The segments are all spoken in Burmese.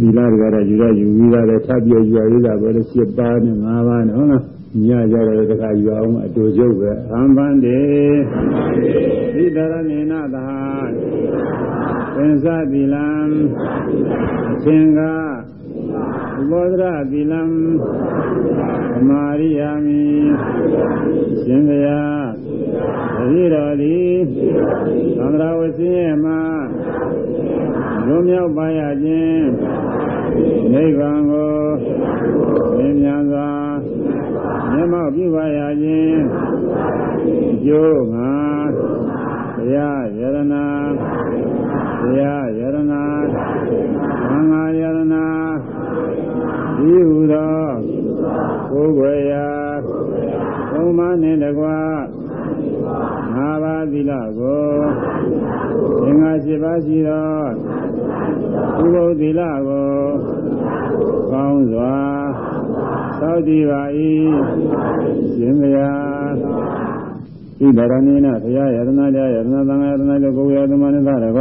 သီလတွေကတော့ယူရယူပြီးသားပဲထပ်ပြီးယူရသေးတာပဲလို့7ပါးနဲ့5ပါးနဲ့ဟုတ်လားညကြတော့တခါယူအောင်အတူကျုပ်ပဲအံပန်းတေသီတရဏေနသာသင်္သသီလံအချင်းကဘောဓရသီလံသမာရိယာမိရှင်ဘုရားတတိတော်သည်သံဃာဝဆင်းရဲ့မှာ လွန်မြောက်ပါရခြင်းနိဗ္ဗာန်ကိုသင်ညာစွာမျက်မှောက်ပြုပါရခြင်းကျိုးငါတရားယရနာတရားယရနာသံဃာယရနာဒီဟုသောကိုယ်ွယ်ရာသုံးပါးနှင့်တကွာငါးပါးသီလကိုသင်္ဃာရှိပါရှိသော ဥပုသ္သီလကိုကောင်းစွာသောက်တည်ပါ၏ရှင်မယားဤဗရဏိနဘုရားယရဏတရားယရဏသံဃာယရဏတို့ကိုယ်ရသမဏိသရက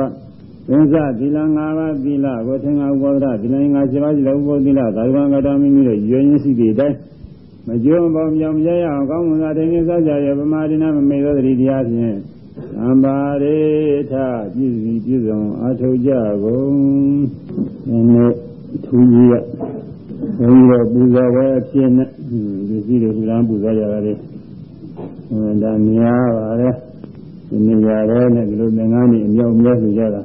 သင်္ဇသီလ၅ပါးသီလကိုသင်္ဃဥပောဒသီလငါးပါးရှိသောဥပောသီလသာဝကတာမိမိတို့ရွရင်းရှိသည့်အတိုင်းမကြုံပေါင်းမြောင်မြဲရအောင်ကောင်းမွန်စွာတင်ပြစားကြရပမာဒိနာမမေသောတတိတရားဖြင့် သံပါရိထပြည့်စုံပြည့်စုံအထောက်ကြကုန်ဒီနေ့ထူးကြီးရဘုန်းကြီးတို့ပူဇော်ပွဲအဖြစ်နဲ့ဒီစည်းတွေပူဇော်ပူဇော်ကြတာလေဒါများပါလေဒီနေရာထဲနဲ့ဒီလိုသင်္ကန်းကြီးအမြောက်မြဲဆိုကြတာ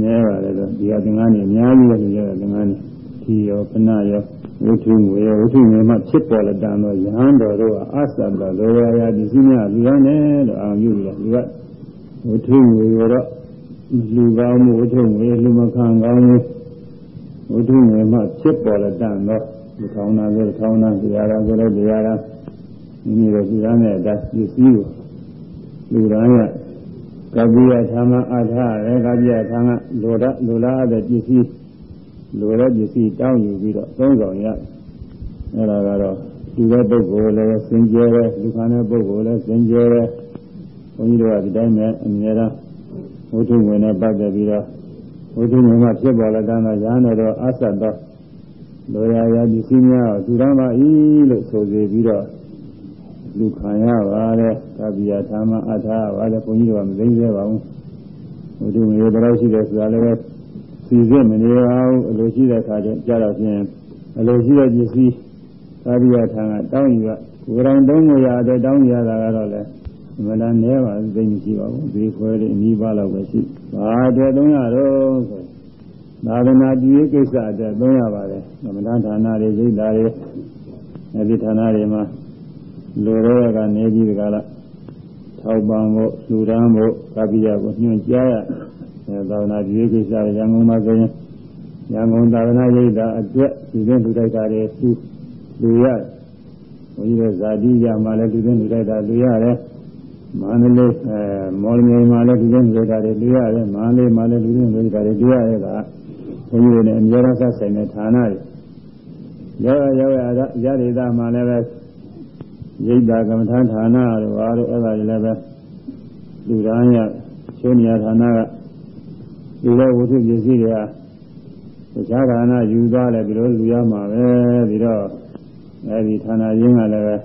နဲပါတယ်တော့ဒီဟာသင်္ကန်းကြီးအများကြီးပဲဆိုကြတာသင်္ကန်းကြီးဒီရောခဏရော ဝိထုငွေဝိထုငွေမှဖြစ်ပေါ်လာတဲ့တော့ယဟန်တော်တို့ကအသတ္တလောရာယာဒီစီမြလူရမ်းတယ်လို့အာမြုလို့လူကဝိထုငွေရောလူကောင်းမှုဝိထုငွေလူမခံကောင်းမှုဝိထုငွေမှဖြစ်ပေါ်လာတဲ့တော့ဒီကောင်းနာလေကောင်းနာဒီရာရာဆိုတဲ့ဒီရာရာမိမိတို့ဒီရမ်းတဲ့အတိုင်းပစ္စည်းကိုလူရမ်းရကပိယသမအာထရေကပိယသမလောဒလောလာတဲ့ပစ္စည်း လိုတဲ့ပစ္စည်းတောင်းယူပြီးတော့သုံးဆောင်ရတယ်။အဲဒါကတော့လူတဲ့ပုဂ္ဂိုလ်လည်းစင်ကြယ်တယ်လူခံတဲ့ပုဂ္ဂိုလ်လည်းစင်ကြယ်တယ်။ဘုန်းကြီးတို့ကဒီတိုင်းနဲ့အများအားဝိထုဝင်နဲ့ပတ်သက်ပြီးတော့ဝိထုဝင်မှာဖြစ်ပေါ်လာတဲ့ကရဟန်းတော်အဆက်တော့လိုရာရာပစ္စည်းများကိုသူတော်ပါဤလို့ဆိုစေပြီးတော့လူခံရပါလေကပ္ပိယသာမအထာပါလေဘုန်းကြီးတို့ကမသိသေးပါဘူး။ဝိထုဝင်ရေတော်ရှိတယ်ဆိုတာလည်း စီစစ်မနေပါဘူးအလိုရှိတဲ့အခါကျကြတော့ဖြင့်အလိုရှိတဲ့ပစ္စည်းသာရိယထံကတောင်းယူရကိုယ်တိုင်တုံးမရတဲ့တောင်းရတာကတော့လေမလန်းနေပါဘူးသိမရှိပါဘူးဒီခွဲလေးအနည်းပါတော့ပဲရှိဘာအတွက်တုံးရတော့ဆိုသာသနာပြုရေးကိစ္စအတွက်တုံးရပါတယ်သမဏဌာနတွေရိတ်တာတွေအဲဒီဌာနတွေမှာလူတွေကနေပြီးဒီကလာထောက်ပံ့ဖို့လူရန်ဖို့ကပိယကိုညွှန်ကြားရ သာသနာပြုကိစ္စရန်ကုန်မှာဆိုရင်ရန်ကုန်သာသနာရိပ်သာအတွက်ဒီတဲ့လူတိုက်တာတွေသူလူရဘုန်းကြီးတို့ဇာတိရမှာလည်းဒီတဲ့လူတိုက်တာလူရတယ်မန္တလေးအဲမော်လမြိုင်မှာလည်းဒီတဲ့လူတိုက်တာတွေလူရတယ်မန္တလေးမှာလည်းဒီတဲ့လူတိုက်တာတွေလူရရဲ့ကဘုန်းကြီးတို့နဲ့အများအားဆိုင်တဲ့ဌာနတွေရောက်ရောက်ရရရဒေသမှာလည်းပဲရိပ်သာကမ္မထာဌာနတို့ဘာလို့အဲ့ဒါတွေလည်းပဲလူသားရချိုးနေရဌာနက ဒီလိုဝိသုပစ္စည်းတွေကတခြားဌာနယူသွားတယ်ဒီလိုလူရမှာပဲပြီးတော့အဲဒီဌာနရင်းကလည်းပဲ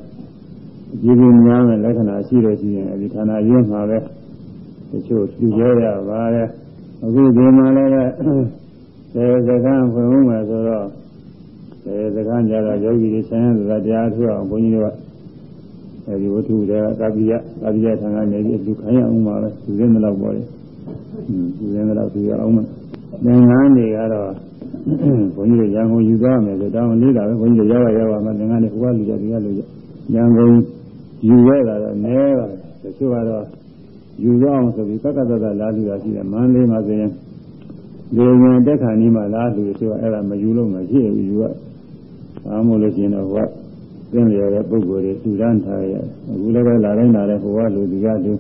ကြီးကြီးများမဲ့လက္ခဏာရှိလို့ရှိရင်အဲဒီဌာနရင်းမှာပဲတချို့သူရဲရပါတယ်အခုဒီမှာလည်းပဲသေစကံဖွင့်ဦးမယ်ဆိုတော့သေစကံကြတော့ယောဂီတွေဆင်းရဲတဲ့တရားထုအောင်ဘုန်းကြီးတို့ကအဲဒီဝတ္ထုတွေကကာပိယကာပိယဌာနနေပြီးသူခံရအောင်ပါပဲသူစင်းမလောက်ပေါ်တယ် ဒီလည်းတော့သူရအောင်မယ်။သင်္ကန်းတွေကတော့ဘုန်းကြီးတို့ရန်ကုန်ယူသွားမယ်ဆိုတောင်းလေးတာပဲဘုန်းကြီးတို့ရောက်ရရောက်မှသင်္ကန်းတွေဟိုကလူကြဒီကလူကြရန်ကုန်ယူရတာတော့နည်းပါတယ်။တချို့ကတော့ယူရအောင်ဆိုပြီးကကတကလာလူတာရှိတယ်မန္တလေးမှာဆိုရင်ဒီငင်တက်ခါနီးမှလာလူတွေဆိုအဲ့ဒါမယူလို့မရှိဘူးယူရ။အားမို့လို့ကျင်တော့ဟိုကသင်လျော်တဲ့ပုဂ္ဂိုလ်တွေတူရန်ထားရအခုလည်းပဲလာတိုင်းလာတဲ့ဟိုကလူဒီကလူ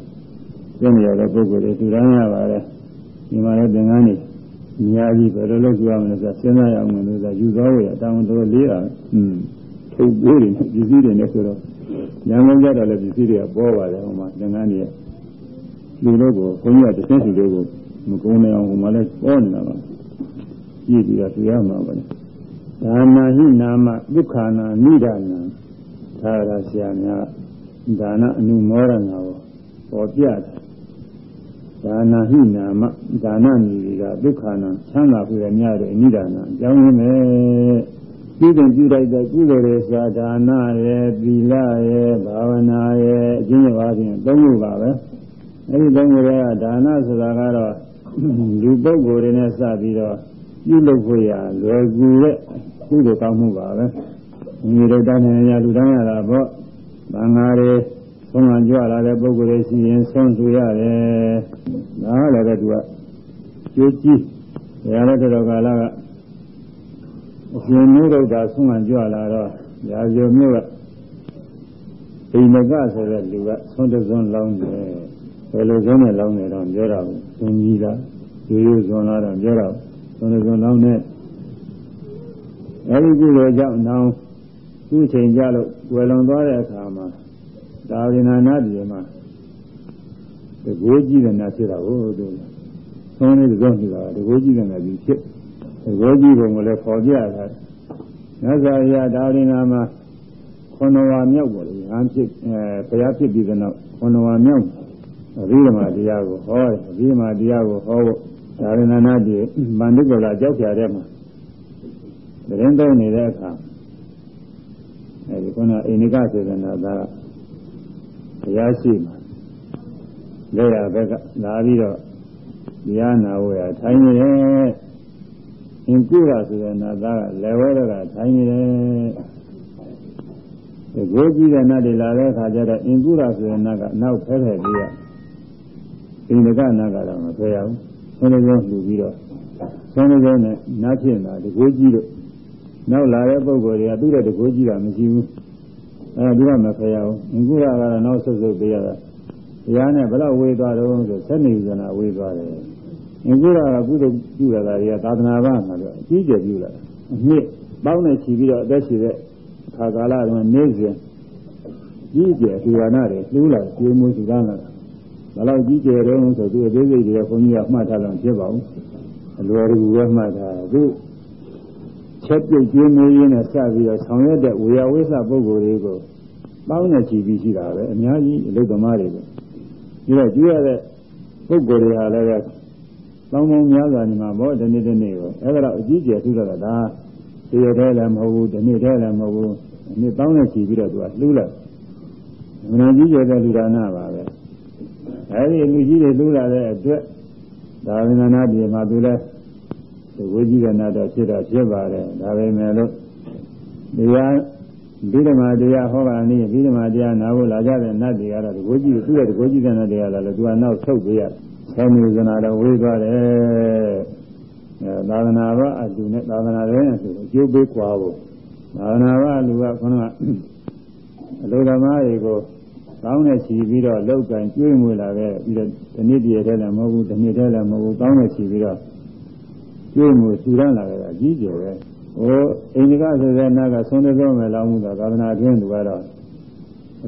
သင်လျော်တဲ့ပုဂ္ဂိုလ်တွေတူရန်ရပါတယ် ဒီမှာလည်းသင်္ကန်းနေအများကြီးဘယ်လိုလုပ်ကြရမလဲဆိုစဉ်းစားရအောင်လို့ဆိုယူသွားရတာဝန်တော်လေးတာอืมထုတ်ပိုးတွေပစ္စည်းတွေနဲ့ဆိုတော့ညံကုန်ကြတော့လည်းပစ္စည်းတွေကပေါ်ပါတယ်ဟိုမှာသင်္ကန်းတွေလူတို့ကိုဘုန်းကြီးကတစ်ဆင့်စီလေးကိုမကုန်းနိုင်အောင်ဟိုမှာလည်းပေါ်နေတာပါကြည့်ပြီးတော့တွေ့ရမှာပါလေဒါနာဟိနာမဒုက္ခနာနိဒာနာသာရဆရာများဒါနအနုမောရဏကိုပေါ်ပြတယ် ဒါနာဟိနာမဒါနမီကဒုက္ခနာချမ်းသာဖွယ်များတဲ့အနိဒာနာအကြောင်းရင်းပဲပြုတင်ပြုလိုက်တဲ့ကုသိုလ်တွေစာဒါနရဲ့သီလရဲ့ဘာဝနာရဲ့အကျင့်ရပါခြင်းသုံးခုပါပဲအဲဒီသုံးခုတွေကဒါနဆိုတာကတော့လူပုဂ္ဂိုလ်တွေနဲ့စပြီးတော့ပြုလုပ်ဖို့ရလွယ်ကူတဲ့ကုသိုလ်ကောင်းမှုပါပဲညီတို့တန်းနေရလူတိုင်းရတာပေါ့။ဘာငါတွေ ဆုံးမကြွလာတဲ့ပုဂ္ဂိုလ်တွေရှိရင်ဆုံးစုရတယ်။ဒါလည်းပဲသူကကြိုးကြီး။ဒါလည်းတော်ကာလကအရှင်မျိုးတို့ကဆုံးမကြွလာတော့ရာဇုံမျိုးကအိမ်မကဆိုတဲ့လူကဆုံးတစွန်းလောင်းတယ်။ဘယ်လိုဆုံးနဲ့လောင်းတယ်တော့ပြောတာဘူး။သုံးကြီးကရိုးရိုးစွန်းလာတော့ပြောတာဆုံးတစွန်းလောင်းတဲ့အဲဒီကုသိုလ်ကြောင့်နောင်သူ့ချိန်ကြလို့ဝယ်လွန်သွားတဲ့အခါမှာ ဒါဝိနာနာပြည်မှာတကိုးကြည့်တဲ့နာဖြစ်တာဟုတ်တယ်သုံးလေးသုံးကြည့်တာတကိုးကြည့်တဲ့နာပြည်ဖြစ်တကိုးကြည့်ပုံကိုလည်းပေါ်ပြတာမြတ်စွာဘုရားဒါဝိနာမှာခွန်တော်ဝါမြောက်ပေါ်လေဟန်ဖြစ်အဲဘုရားဖြစ်ပြီးတဲ့နောက်ခွန်တော်ဝါမြောက်အဘိဓမ္မာတရားကိုဟောတယ်အဘိဓမ္မာတရားကိုဟောဖို့ဒါဝိနာနာပြည်ဗန္ဓုကလာကြောက်ဖြာတဲ့မှာတရင်သုံးနေတဲ့အခါအဲဒီခုနအိန္ဒိကစေတနာသာ ဘုရားရှိမှာလက်ရဘက်ကလာပြီးတော့တရားနာဝရထိုင်နေတယ်အင်ကုရဆိုတဲ့နာသားကလက်ဝဲကထိုင်နေတယ်ဒီကိုကြည့်တဲ့နတ်တွေလာတဲ့အခါကျတော့အင်ကုရဆိုတဲ့နတ်ကနောက်ဖဲဖဲပြီးရအိန္ဒိကနတ်ကတော့မဖဲရဘူးဆွမ်းလုံးလှူပြီးတော့ဆွမ်းလုံးနဲ့နတ်ဖြစ်တာဒီကိုကြည့်လို့နောက်လာတဲ့ပုဂ္ဂိုလ်တွေကသူ့တဲ့တကိုးကြည့်တာမရှိဘူး အဲဒီကမဖရအောင်ငကုရကတော့နောက်ဆုပ်ဆုပ်ပေးရတာတရားနဲ့ဘယ်တော့ဝေးသွားတော့ဆိုဆက်နေကြတာဝေးသွားတယ်ငကုရကကုသိုလ်ပြုရတာတွေကသာသနာ့ဘာမှာတော့အကြီးကျယ်ပြုလာတာအနှစ်ပေါင်းနဲ့ချီပြီးတော့အသက်ရှိတဲ့အခါကာလတုန်းကနေ့စဉ်ကြီးကျယ်ဒီဝါနာတွေလှူလာကျွေးမွေးစုသားလာတာဘယ်လောက်ကြီးကျယ်တော့ဆိုသူအသေးစိတ်တွေကဘုန်းကြီးကမှတ်ထားလို့ဖြစ်ပါဘူးအလွယ်တကူပဲမှတ်ထားသူ ချက်ပြုတ်ကျွေးမွေးရင်းနဲ့စပြီးတော့ဆောင်ရွက်တဲ့ဝေယဝိသပုဂ္ဂိုလ်တွေကိုပေါင်းနဲ့ချီပြီးရှိတာပဲအများကြီးအလုသမားတွေပဲဒီတော့ကျွေးရတဲ့ပုဂ္ဂိုလ်တွေဟာလည်းပေါင်းပေါင်းများစွာနေမှာဘောဒီနေ့ဒီနေ့ပဲအဲ့ဒါတော့အကြီးကျယ်ထူးတာကဒါတရတဲ့လည်းမဟုတ်ဘူးဒီနေ့တည်းလည်းမဟုတ်ဘူးဒီနေ့ပေါင်းနဲ့ချီပြီးတော့သူကလှူလိုက်မနာကြီးကျယ်တဲ့လူဒါနပါပဲအဲဒီလူကြီးတွေလှူလာတဲ့အတွက်ဒါဝိနနာပြည်မှာသူလည်း ဝိကြီးကနာတော့ဖြစ်တော့ဖြစ်ပါတယ်ဒါပဲမဲ့လို့တရားဘိဓမ္မာတရားဟောတာနည်းဘိဓမ္မာတရားနာဖို့လာကြတဲ့နတ်တွေကတော့ဒီကိုကြီးသူ့ရဲ့ဒီကိုကြီးတဲ့နတ်တွေကလည်းသူကနောက်ဆုတ်ပေးရဆယ်မျိုးစနာတော့ဝေးသွားတယ်အဲသာသနာ့ဘအတူနဲ့သာသနာ့ရဲ့အတူအကျိုးပေးကွာဖို့သာသနာ့ဘလူကခொနကအလိုသမားတွေကိုကောင်းတဲ့ချီပြီးတော့လောက်ကင်ကျွေးမွေလာခဲ့ပြီးတော့ဒီနေ့တည်းတည်းလည်းမဟုတ်ဘူးဒီနေ့တည်းလည်းမဟုတ်ဘူးကောင်းတဲ့ချီပြီးတော့ ကျွေးမှုစူရမ်းလာကြတာကြီးကျယ်ပဲဟိုအိန္ဒိကဆိုတဲ့နာကဆုံးတဲ့ဆုံးမယ်လောင်းမှုသာသာသနာတွင်သူကတော့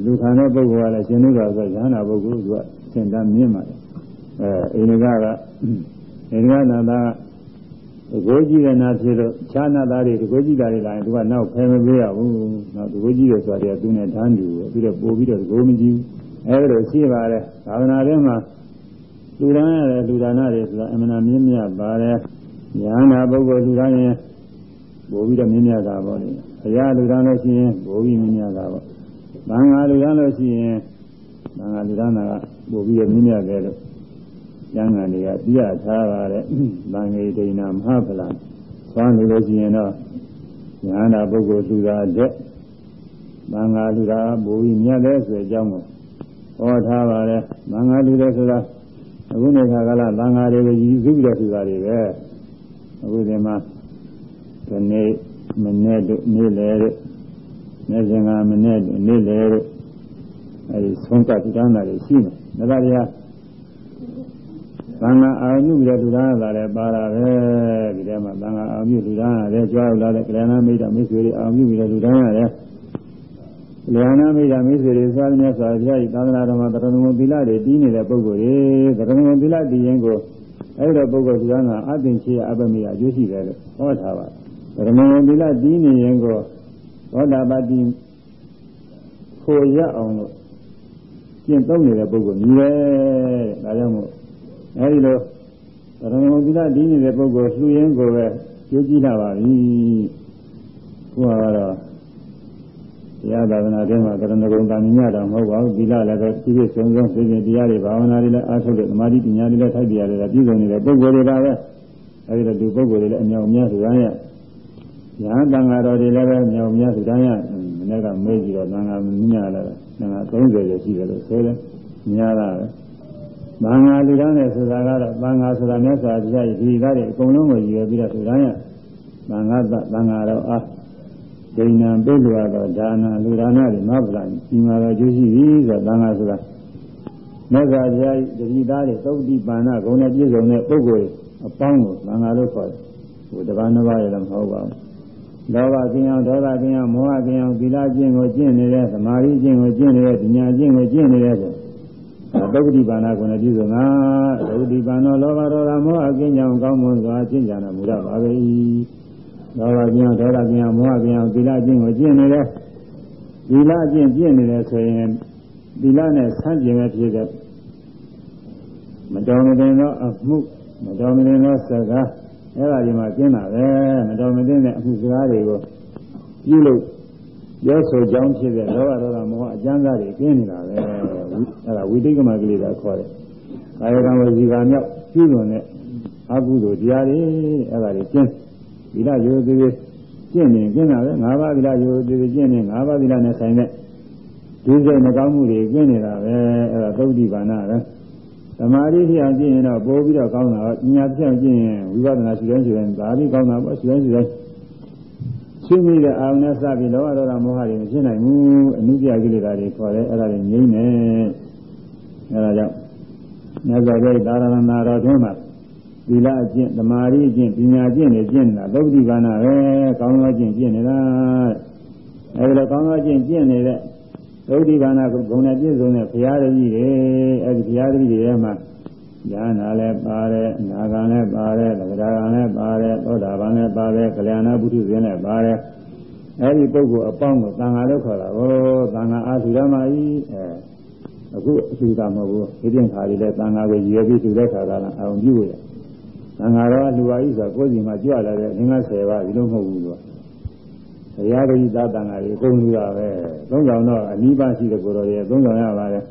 လူခံတဲ့ပုဂ္ဂိုလ်ကလည်းရှင်လို့ဆိုရဟနာပုဂ္ဂိုလ်ကသင်တန်းမြင့်ပါတယ်အဲအိန္ဒိကကအိန္ဒိကနာသာတကိုးကြည့်တဲ့နာဖြစ်လို့ခြားနာသားတွေတကိုးကြည့်တာတွေလာရင်သူကနောက်ဖယ်မပေးရဘူးနောက်တကိုးကြည့်တယ်ဆိုတာကသူနဲ့တန်းတူပြီးတော့ပို့ပြီးတော့တကိုးမကြည့်ဘူးအဲဒါလိုရှိပါတယ်သာသနာတွင်မှာလူရန်ရတယ်လူဒါနတွေဆိုတာအမှန်တမ်းမြင့်မြတ်ပါတယ် ညာနာပုဂ္ဂိုလ်လူတိုင်းရင်ပို့ပြီးတော့မြင်မြတာပေါ့လေဘုရားလူတိုင်းလို့ရှိရင်ပို့ပြီးမြင်မြတာပေါ့သံဃာလူတိုင်းလို့ရှိရင်သံဃာလူတိုင်းကပို့ပြီးတော့မြင်မြတယ်လို့ကျမ်းဂန်တွေကပြထားပါတဲ့သံဃေဒိဏမဟာဖလားသွားနေလို့ရှိရင်တော့ညာနာပုဂ္ဂိုလ်လူသားတဲ့သံဃာလူသားပို့ပြီးမြတ်တယ်ဆိုတဲ့အကြောင်းကိုဟောထားပါတယ်သံဃာလူတွေဆိုတာအခုနေခါကလာသံဃာတွေကိုရည်စူးပြီးတော့ဆိုတာတွေပဲ အခုဒီမှာဒီနေ့မနေ့တို့နေ့လေတို့နေ့စဉ်ကမနေ့တို့နေ့လေတို့အဲဒီဆုံးကတည်တန်းတာတွေရှိတယ်ဒါကြရသံဃာအာမြုပြီးတော့လူသားလာတယ်ပါတာပဲဒီထဲမှာသံဃာအာမြုလူသားရတယ်ကြွားလာတဲ့ကလျာဏမိတ်တာမိတ်ဆွေတွေအာမြုပြီးတော့လူသားရတယ်လျာဏမိတ်တာမိတ်ဆွေတွေသာသနာ့ဆရာကြီးသာသနာတော်မှာတရဏဂုံသီလတွေတီးနေတဲ့ပုဂ္ဂိုလ်တွေတရဏဂုံသီလတည်ရင်ကို အဲ့ဒီတော့ပုဂ္ဂိုလ်ကကအသင်ချေအပမေအကျိုးရှိတယ်လို့ဟောထားပါဗရမယသီလတည်နေရင်ကိုသောတာပတိခိုရအောင်လို့ကျင့်သုံးနေတဲ့ပုဂ္ဂိုလ်မြည်တယ်ဒါကြောင့်မို့အဲဒီလိုသရမုသီလဒီနေတဲ့ပုဂ္ဂိုလ်လှူရင်းကိုပဲကြိုးကြည့်လာပါပြီဘုရားကတော့ တရားသာသနာထဲမှာကရဏဂုံတာမြင်ရတာမဟုတ်ပါဘူးသီလလည်းပဲပြည့်ပြည့်စုံစုံသိခြင်းတရားတွေဘာဝနာတွေလည်းအားထုတ်တဲ့သမာဓိပညာတွေလည်းထိုက်တရားတွေလည်းပြည့်စုံနေတဲ့ပုဂ္ဂိုလ်တွေပါပဲအဲဒီတော့ဒီပုဂ္ဂိုလ်တွေလည်းအမြောက်အများဆိုရရဲ့ညာတန်ဃာတော်တွေလည်းပဲအမြောက်အများဆိုရရဲ့မနေ့ကမေးကြည့်တော့တန်ဃာမင်းများလည်းတန်ဃာ30ကျော်ရှိတယ်လို့ဆိုတယ်များတာပဲသံဃာလူသားနဲ့ဆိုတာကတော့သံဃာဆိုတာမြတ်စွာဘုရားရဲ့ဒီကားတွေအကုန်လုံးကိုရည်ရွယ်ပြီးတော့ဆိုတာရသံဃာသသံဃာတော်အား ဒိဏံပိလွာတော့ဒါနလူဒါနတွေမဟုတ်လားဒီမှာတော့ကျိုးရှိပြီဆိုတော့သံဃာဆိုတာမြတ်စွာဘုရားရဲ့ဒီသားတွေသုတ်တိပါဏဂုဏ်နဲ့ပြည့်စုံတဲ့ပုဂ္ဂိုလ်အပေါင်းကိုသံဃာလို့ခေါ်တယ်ဟိုတပါးနှစ်ပါးရလည်းမဟုတ်ပါဘူးလောဘကင်းအောင်ဒေါသကင်းအောင်မောဟကင်းအောင်သီလကျင့်ကိုကျင့်နေတဲ့သမာဓိကျင့်ကိုကျင့်နေတဲ့ဉာဏ်ကျင့်ကိုကျင့်နေတဲ့ဆိုသုတ်တိပါဏကိုလည်းပြည့်စုံတာသုတ်တိပါဏလောဘဒေါသမောဟကင်းကြောင်ကောင်းမွန်စွာကျင့်ကြတာမူရပါပဲ လောဘကင်းအောင်ဒေါသကင်းအောင်မောဟကင်းအောင်သီလကျင့်ကိုကျင့်နေတဲ့သီလကျင့်ကျင့်နေတယ်ဆိုရင်သီလနဲ့ဆန့်ကျင်တဲ့ဖြစ်တဲ့မတော်မတင်သောအမှုမတော်မတင်သောစကားအဲ့ဒါဒီမှာကျင်းတာပဲမတော်မတင်တဲ့အမှုစကားတွေကိုပြုလို့ရောဆိုကြောင်းဖြစ်တဲ့လောဘဒေါသမောဟအကျမ်းစာတွေကျင်းနေတာပဲအဲ့ဒါဝိသိကမကိလေသာခေါ်တယ်။ကာယကံဝစီကံမြောက်ပြုလွန်တဲ့အကုသိုလ်တရားတွေအဲ့ဒါတွေကျင်း ဒီလားရိုးသေးသေးကျင့်နေကျင့်တာပဲ၅ပါးဒီလားရိုးသေးသေးကျင့်နေ၅ပါးဒီလားနဲ့ဆိုင်တဲ့ဒီစိတ်မကောင်းမှုတွေကျင့်နေတာပဲအဲ့ဒါသုတ်တိပါဏပဲသမာဓိဖြစ်အောင်ကျင့်ရင်တော့ပိုးပြီးတော့ကောင်းတာပညာဖြစ်အောင်ကျင့်ရင်ဝိပဿနာရှိတဲ့ရှိတဲ့ဒါပြီးကောင်းတာပေါ့ရှိတဲ့ရှိတဲ့ရှင်းပြီးတဲ့အာရုံနဲ့စပြီးလောဘဒေါသမောဟတွေမဖြစ်နိုင်ဘူးအနုပြကိလေသာတွေခေါ်တယ်အဲ့ဒါတွေငြိမ့်နေအဲ့ဒါကြောင့်မြတ်စွာဘုရားသာရဏနာတော်တွင်မှာ သီလအကျင့်သမာဓိအကျင့်ပညာအကျင့်တွေကျင့်နေတာသုတ်တိဘာနာပဲကောင်းသောအကျင့်ကျင့်နေတာအဲဒီလိုကောင်းသောအကျင့်ကျင့်နေတဲ့သုတ်တိဘာနာကိုဂုဏ်နဲ့ပြည့်စုံတဲ့ဘုရားတပည့်တွေအဲဒီဘုရားတပည့်တွေထဲမှာဉာဏ်လည်းပါတယ်၊နာဂံလည်းပါတယ်၊သက္ကရာဂံလည်းပါတယ်၊သောတာပန်လည်းပါတယ်၊ကလျာဏဘုထုဇဉ်လည်းပါတယ်အဲဒီပုဂ္ဂိုလ်အပေါင်းကိုသံဃာလို့ခေါ်တာကိုသံဃာအာသုရမကြီးအဲအခုအသုတာမဟုတ်ဘူးဒီပြင်ခါလေးလည်းသံဃာကိုရည်ပြီးသူတဲ့ခါကလည်းအောင်ပြုရ သံဃာတော်လူပါကြီးဆိုကိုယ်စီမှာကြွလာတဲ့အင်္ဂါ10ပါးဒီလိုမဟုတ်ဘူးလို့ဘုရားတိသာတန်ဃာတွေအကုန်လူရပဲသုံးဆောင်တော့အနိဗ္ဗာန်ရှိတဲ့ကိုယ်တော်ရဲ့သုံးဆောင်ရပါတယ်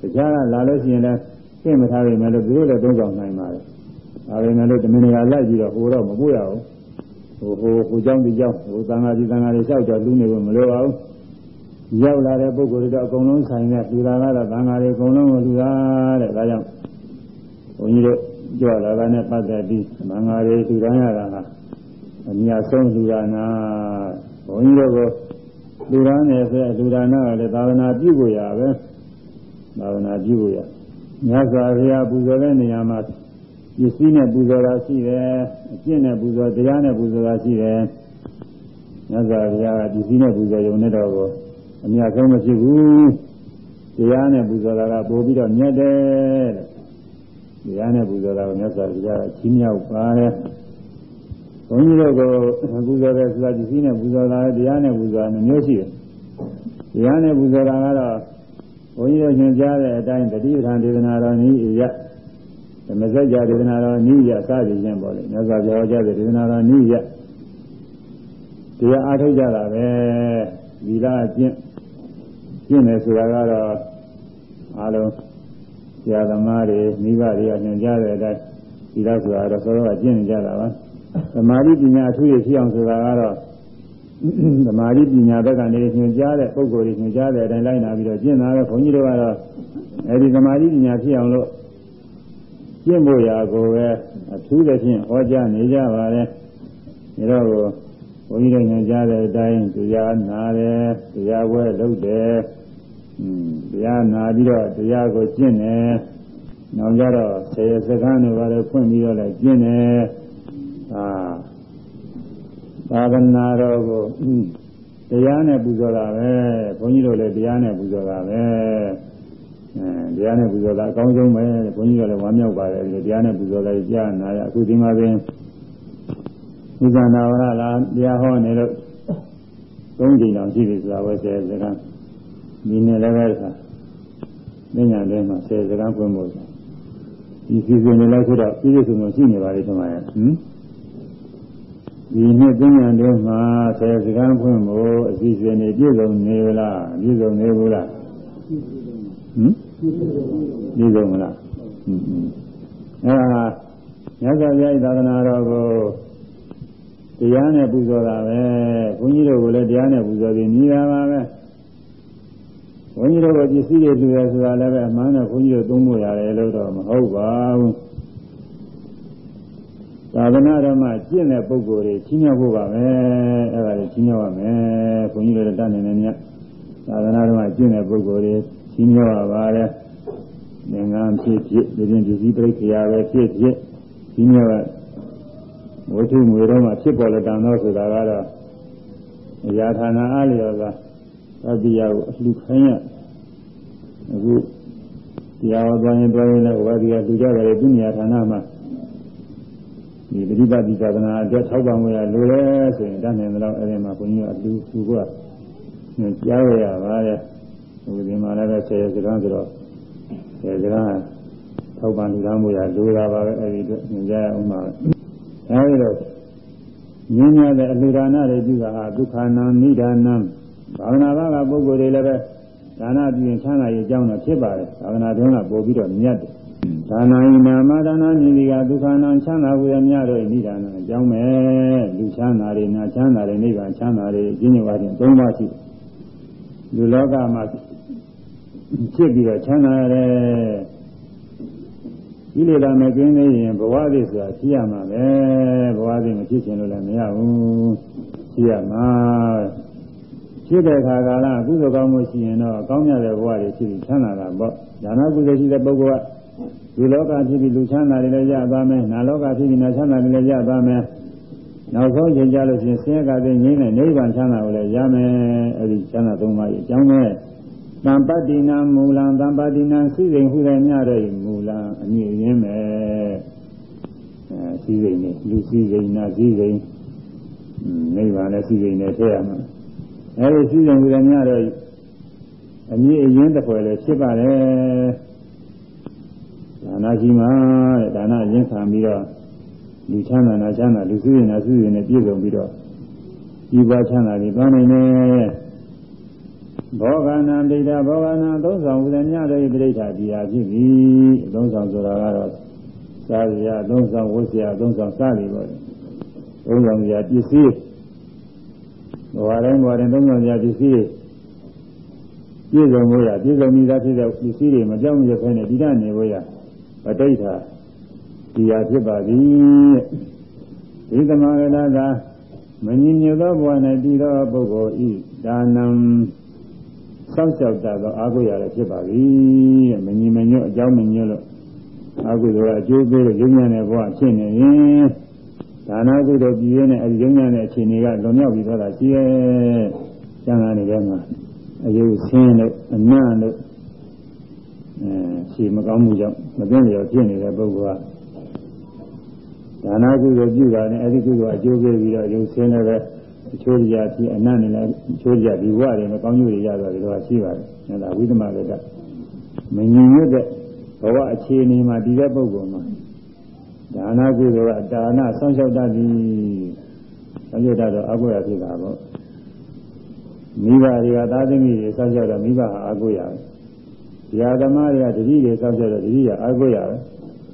တခြားကလာလို့ရှိရင်လည်းရှင်းမထားနိုင်မယ်လို့သူတို့လည်းသုံးဆောင်နိုင်ပါတယ်ဒါပေမဲ့လို့တမင်တကာလိုက်ပြီးတော့ဟိုတော့မပို့ရဘူးဟိုဟိုဟိုเจ้าဒီเจ้าဟိုသံဃာဒီသံဃာတွေလျှောက်တော့လူနေဖို့မလိုပါဘူးရောက်လာတဲ့ပုဂ္ဂိုလ်တွေတော့အကုန်လုံးဆိုင်တဲ့လူလာကတော့သံဃာတွေအကုန်လုံးကိုလူတာတဲ့ဒါကြောင့်ဘုန်းကြီးတို့ ကြွလာတာနဲ့ပတ်သက်ပြီးသံဃာတွေလူတန်းရတာကအများဆုံးလူဒါနာဘုန်းကြီးတို့ကလူတန်းနေဆိုလူဒါနာကလည်းသာသနာပြုကိုရပဲသာသနာပြုကိုရမြတ်စွာဘုရားပူဇော်တဲ့နေရာမှာပစ္စည်းနဲ့ပူဇော်တာရှိတယ်အကျင့်နဲ့ပူဇော်တရားနဲ့ပူဇော်တာရှိတယ်မြတ်စွာဘုရားကပစ္စည်းနဲ့ပူဇော်ရုံနဲ့တော့ကိုအများဆုံးမဖြစ်ဘူးတရားနဲ့ပူဇော်တာကပိုပြီးတော့မြတ်တယ်တ ရားနဲ့ပူဇော်တာကိုမြတ်စွာဘုရားကချင်းမြောက်ပါတယ်ဘုန်းကြီးတို့ကပူဇော်တဲ့ဆိုတာပစ္စည်းနဲ့ပူဇော်တာတရားနဲ့ပူဇော်တာမျိုးရှိတယ်တရားနဲ့ပူဇော်တာကတော့ဘုန်းကြီးတို့ညွှန်ကြားတဲ့အတိုင်းတတိပဌာန်ဒေသနာတော်နည်းရသမစကြာဒေသနာတော်နည်းရစသည်ချင်းပေါ့လေမြတ်စွာဘုရားကြားတဲ့ဒေသနာတော်နည်းရတရားအားထုတ်ကြတာပဲဒီလားကျင့်ကျင့်တယ်ဆိုတာကတော့အားလုံး ဆရာသမားတွေမိဘတွေကညွှန်ကြားတဲ့အတိုင်းဒီလားဆိုတာတော့သောတော်ကကျင့်နေကြတာပါသမာဓိပညာအထူးရဖြစ်အောင်ဆိုတာကတော့သမာဓိပညာဘက်ကနေညွှန်ကြားတဲ့ပုံကိုယ်တွေညွှန်ကြားတဲ့အတိုင်းလိုက်နာပြီးတော့ကျင့်တာပဲခွန်ကြီးတို့ကတော့အဲဒီသမာဓိပညာဖြစ်အောင်လို့ကျင့်ဖို့ရာကိုပဲအထူးသဖြင့်ဟောကြားနေကြပါတယ်ဒါတော့ဘုန်းကြီးတို့ညွှန်ကြားတဲ့အတိုင်းတရားနာတယ်တရားဝဲလုပ်တယ် တရားနာပြီးတော့တရားကိုကျင့်တယ်နောက်ကြတော့ဆေရစကားတွေပါလေဖွင့်ပြီးတော့လည်းကျင့်တယ်အာသာသနာတော်ကိုတရားနဲ့ပူဇော်တာပဲဘုန်းကြီးတို့လည်းတရားနဲ့ပူဇော်တာပဲအဲတရားနဲ့ပူဇော်တာအကောင်းဆုံးပဲဘုန်းကြီးကလည်းဝမ်းမြောက်ပါတယ်ဒီတရားနဲ့ပူဇော်လိုက်ကြားနာရအခုဒီမှာပင်ဥဇာနာဝရလာတရားဟောနေလို့သုံးကြိမ်တောင်ရှိပြီဆိုတာပဲဆယ်စကား ဒီနေ့လည်းပဲခါဉာဏ်ထဲမှာဆယ်စကားဖွင့်ဖို့ဒီစီစဉ်နေလိုက်ဆိုတော့ပြည့်စုံစုံရှိနေပါလိမ့်မယ်ဟမ်ဒီနှစ်သိဉာဏ်ထဲမှာဆယ်စကားဖွင့်ဖို့အစီအစဉ်နေပြည့်စုံနေလားပြည့်စုံနေဘူးလားဟမ်ပြည့်စုံမလားဟမ်အဲဒါမြတ်စွာဘုရားသာသနာတော်ကိုတရားနဲ့ပူဇော်တာပဲဘုန်းကြီးတို့ကလည်းတရားနဲ့ပူဇော်ပြီးညီတာပါပဲ ဘုန်းကြီးတို့ကပစ္စည်းတွေလူရဆိုတာလည်းပဲအမှန်နဲ့ဘုန်းကြီးတို့သုံးဖို့ရတယ်လို့တော့မဟုတ်ပါဘူးသာသနာတော်မှာကျင့်တဲ့ပုဂ္ဂိုလ်တွေချင်းမြောက်ဖို့ပါပဲအဲ့ဒါတွေချင်းမြောက်ရမယ်ဘုန်းကြီးတို့တတ်နေနေမြတ်သာသနာတော်မှာကျင့်တဲ့ပုဂ္ဂိုလ်တွေချင်းမြောက်ရပါတယ်ငင်္ဂန်ဖြစ်ဖြစ်ဒီရင်ဒီစည်းပြိခရာပဲဖြစ်ဖြစ်ချင်းမြောက်ဝိထုငွေတော့မှဖြစ်ပေါ်လက်တန်တော့ဆိုတာကတော့အရာဌာနအားလျော်က သတိယကိုအလှခိုင်းရအခုတရားဟောသွားရင်သွားရင်လည်းဝါဒီကလူကြတယ်သူနေရာဌာနမှာဒီပฏิပတ်ဒီသာသနာအတွက်ထောက်ပံ့မှုရလိုလဲဆိုရင်တတ်နိုင်တယ်တော့အဲ့ဒီမှာဘုန်းကြီးကအလူသူကကြားရရပါတယ်ဟိုဒီမှာလည်းပဲဆယ်စကားဆိုတော့ဆယ်စကားထောက်ပံ့လူသားမှုရလိုတာပါပဲအဲ့ဒီအတွက်ညင်ကြရအောင်ပါအဲဒီတော့ညဉ့်ညတဲ့အလှူဒါနတွေပြုတာဟာဒုက္ခနာနိဒာနံ ဘာဝနာဘာကပုဂ္ဂိုလ်တွေလည်းပဲဒါနပြုရင်ချမ်းသာရေးအကြောင်းတော့ဖြစ်ပါတယ်ဘာဝနာတွင်ကပို့ပြီးတော့မြတ်တယ်ဒါနာယနာမဒါနာမြည်ဒီကဒုက္ခနာချမ်းသာဝေမြတ်တို့နိဒာနံအကြောင်းပဲလူချမ်းသာတွေနာချမ်းသာတွေနိဗ္ဗာန်ချမ်းသာတွေအင်းညဝါချင်းသုံးပါးရှိတယ်လူလောကမှာဖြစ်ပြီးတော့ချမ်းသာရတယ်ကိလေသာမကင်းသေးရင်ဘဝသစ်ဆိုတာရှိရမှာပဲဘဝသစ်မဖြစ်ချင်လို့လည်းမရဘူးရှိရမှာ ဖြစ်တဲ့ခါကာလကုသိုလ်ကောင်းမှုရှိရင်တော့ကောင်းမြတ်တဲ့ဘဝတွေဖြစ်ပြီးချမ်းသာတာပေါ့ဒါနကုသိုလ်ရှိတဲ့ပုဂ္ဂိုလ်ကဒီလောကဖြစ်ပြီးလူချမ်းသာတွေလည်းရသွားမယ်နာလောကဖြစ်ပြီးနာချမ်းသာတွေလည်းရသွားမယ်နောက်ဆုံးချိန်ကြလို့ရှိရင်ဆင်းရဲကတဲ့ငြိမ်းတဲ့နိဗ္ဗာန်ချမ်းသာကိုလည်းရမယ်အဲဒီချမ်းသာသုံးပါးရဲ့အကြောင်းပဲတံပတ္တိနာမူလံတံပတ္တိနာစိစိန်ဟုတဲ့မြတဲ့မူလံအမြင့်ရင်းပဲအဲစိစိန်နဲ့လူစိစိန်နာစိစိန်နိဗ္ဗာန်နဲ့စိစိန်နဲ့ထည့်ရမှာ အဲဒီစိစိန်ဟုတဲ့မြတဲ့အမြင့်အရင်တစ်ဖွဲ့လည်းဖြစ်ပါတယ်ဒါနာရှိမှတဲ့ဒါနာရင်းခံပြီးတော့လူချမ်းသာနာချမ်းသာလူစုရင်နာစုရင်နဲ့ပြည့်စုံပြီးတော့ဒီပွားချမ်းသာပြီးသွားနိုင်တယ်ဘောဂနာဒိဋ္ဌဘောဂနာသုံးဆောင်ဟူသည်မြတ်တဲ့ဒိဋ္ဌာဒီဟာဖြစ်ပြီအသုံးဆောင်ဆိုတာကတော့စားရအသုံးဆောင်ဝတ်စရာအသုံးဆောင်စားတွေပေါ့သုံးဆောင်စရာပစ္စည်း ဘဝတိုင်းဘဝတိုင်းသုံးဆောင်စရာပစ္စည်းပြည့်စုံဖို့ရပြည့်စုံမိသားဖြစ်တဲ့ပစ္စည်းတွေမပြောင်းမရဖဲနဲ့ဒီရနေဖို့ရပဋိဋ္ဌာဒီဟာဖြစ်ပါသည်ဒီသမဂရကမငြင်းညသောဘဝ၌တည်သောပုဂ္ဂိုလ်ဤဒါနံစောင့်ရှောက်တာသောအာဟုရလည်းဖြစ်ပါပြီမငြင်းမညွတ်အကြောင်းမညွတ်လို့အာဟုဆိုကအကျိုးပေးလို့ယုံညာတဲ့ဘဝဖြစ်နေရင် ဒါနကုသိုလ်ပြည်ရင်းနဲ့အဲဒီယုံညာတဲ့အခြေအနေကလွန်မြောက်ပြီးသွားတာရှိရဲ့ကျန်တာနေတယ်မှာအယုဆင်းလို့အနံ့လို့အဲရှိမကောင်းမှုကြောင့်မသိလျော်ဖြစ်နေတဲ့ပုဂ္ဂိုလ်ကဒါနကုသိုလ်ပြုတာနဲ့အဲဒီကုသိုလ်အကျိုးပေးပြီးတော့အယုဆင်းလည်းပဲအချိုးကြဖြစ်အနံ့နဲ့လည်းအချိုးကြဒီဝတွေမကောင်းကျိုးတွေရသွားတယ်တော့ရှိပါတယ်။အဲဒါဝိသမကတမငြင်းရတဲ့ဘဝအခြေအနေမှာဒီတဲ့ပုဂ္ဂိုလ်မှာ ဒါနကုသိုလ်ကဒါနဆောင်းလျှောက်တတ်သည်။ဆောင်းလျှောက်တတ်တော့အကုရဖြစ်တာပေါ့။မိဘတွေကသာသမီတွေဆောင်းလျှောက်တော့မိဘဟာအကုရပဲ။ဒီဟာသမားတွေကတတိတွေဆောင်းလျှောက်တော့တတိကအကုရပဲ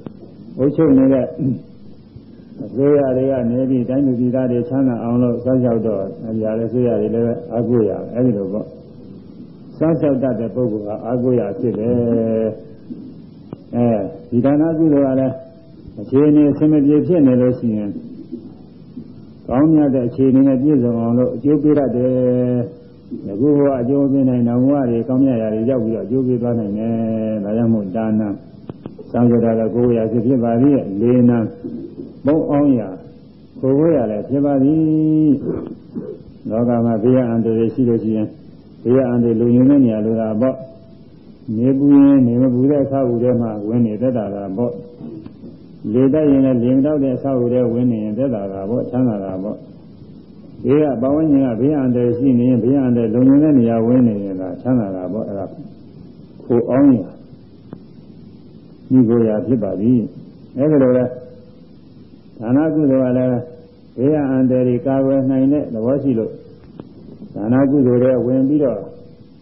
။ဘုချုပ်နေတဲ့အစိုးရတွေကနေပြီးတိုင်းပြည်သားတွေချမ်းသာအောင်လို့စောင့်ရှောက်တော့အရာလည်းဆိုရတယ်လည်းအာကိုရအဲဒီလိုပေါ့စောင့်ရှောက်တတ်တဲ့ပုဂ္ဂိုလ်ကအာကိုရဖြစ်တယ်အဲဒီဒါနကုသိုလ်ကလည်း အခြေအနေအဆင်မပြေဖြစ်နေလို့ရှိရင်ကောင်းမြတ်တဲ့အခြေအနေနဲ့ပြည့်စုံအောင်လို့အကျိုးပေးရတယ်။အခုကအကျိုးပေးနိုင်တော်မူရတွေကောင်းမြတ်ရာတွေရောက်ပြီးတော့အကျိုးပေးသွားနိုင်တယ်။ဒါကြောင့်မို့ဒါနသံဃာတော်ကိုယ်ရာဖြစ်ဖြစ်ပါသေးရဲ့လေးနာပုံအောင်ရကိုယ်ကိုရလည်းဖြစ်ပါသည်လောကမှာဘေးအန္တရာယ်ရှိလို့ရှိရင်ဘေးအန္တရာယ်လူရင်းတဲ့နေရာလိုတာပေါ့နေပူရင်နေမပူတဲ့အခါဦးထဲမှာဝင်နေတတ်တာကပေါ့ လေတက်ရင်လည်းလေမတော့တဲ့အခါဦးထဲဝင်နေရင်တတ်တာကပေါ့ချမ်းသာတာပေါ့ဘေးကပဝန်းကျင်ကဘေးအန္တရာယ်ရှိနေရင်ဘေးအန္တရာယ်လုံခြုံတဲ့နေရာဝင်နေရင်ကချမ်းသာတာပေါ့အဲ့ဒါခိုအောင်ရဒီကိုရာဖြစ်ပါပြီအဲ့ဒါလိုလဲဒါနကုသိုလ်ကလည်းဘေးအန္တရာယ်ကာကွယ်နိုင်တဲ့သဘောရှိလို့ဒါနကုသိုလ်တွေဝင်ပြီးတော့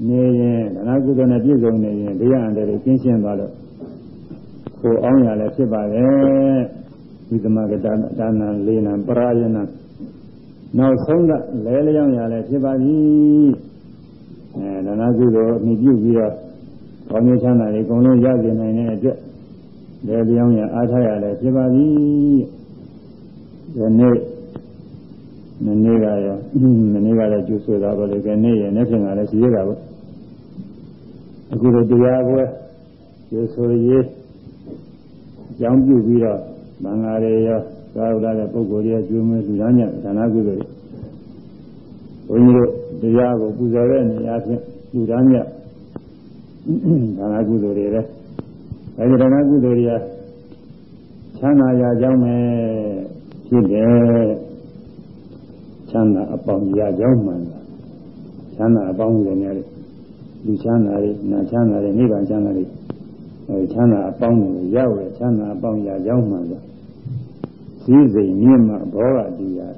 နေရင်ဒါနကုသိုလ်နဲ့ပြည့်စုံနေရင်ဘေးအန္တရာယ်ကျင်းရှင်းသွားလို့ ကိုအောင်ရလည်းဖြစ်ပါရဲ့ဝိသမကဒါနလေးနံပရာယနာနောက်ဆုံးကလဲလျောင်းရလည်းဖြစ်ပါပြီအဲဒါနကုသိုလ်အမိပြုပြီးတော့ကောင်းကျိုးချမ်းသာတွေအကုန်လုံးရစေနိုင်တဲ့အတွက်လဲလျောင်းရအားထားရလည်းဖြစ်ပါပြီဒီနေ့မနေ့ကရောမနေ့ကလည်းကျူဆိုတာပေါ့လေကနေ့ရနေ့ဖြင့်ကလည်းရှိရတာပေါ့အခုတော့တရားပွဲကျူဆိုရေးအ ကြောင်းပြုပြီးတော့မင်္ဂလာတွေရောသာဝရတဲ့ပုဂ္ဂိုလ်ရဲ့ကျွေးမွေးလူသားညဒါနကုသိုလ်တွေဘုန်းကြီးတို့တရားကိုပူဇော်တဲ့နေရာဖြင့်လူသားညဒါနကုသိုလ်တွေလည်းအဲဒီဒါနကုသိုလ်တွေကချမ်းသာရကြောင်းပဲဖြစ်တယ်ချမ်းသာအပေါင်းရကြောင်းမှန်တာချမ်းသာအပေါင်းတွေများတယ်လူချမ်းသာတွေနာချမ်းသာတွေနိဗ္ဗာန်ချမ်းသာတွေအဲ ချမ်းသာအပေါင်းတွေရောက်ရချမ်းသာအပေါင်းရကြောင်းမှန်တာစည်းစိမ်မြင့်မှဘောဂတရား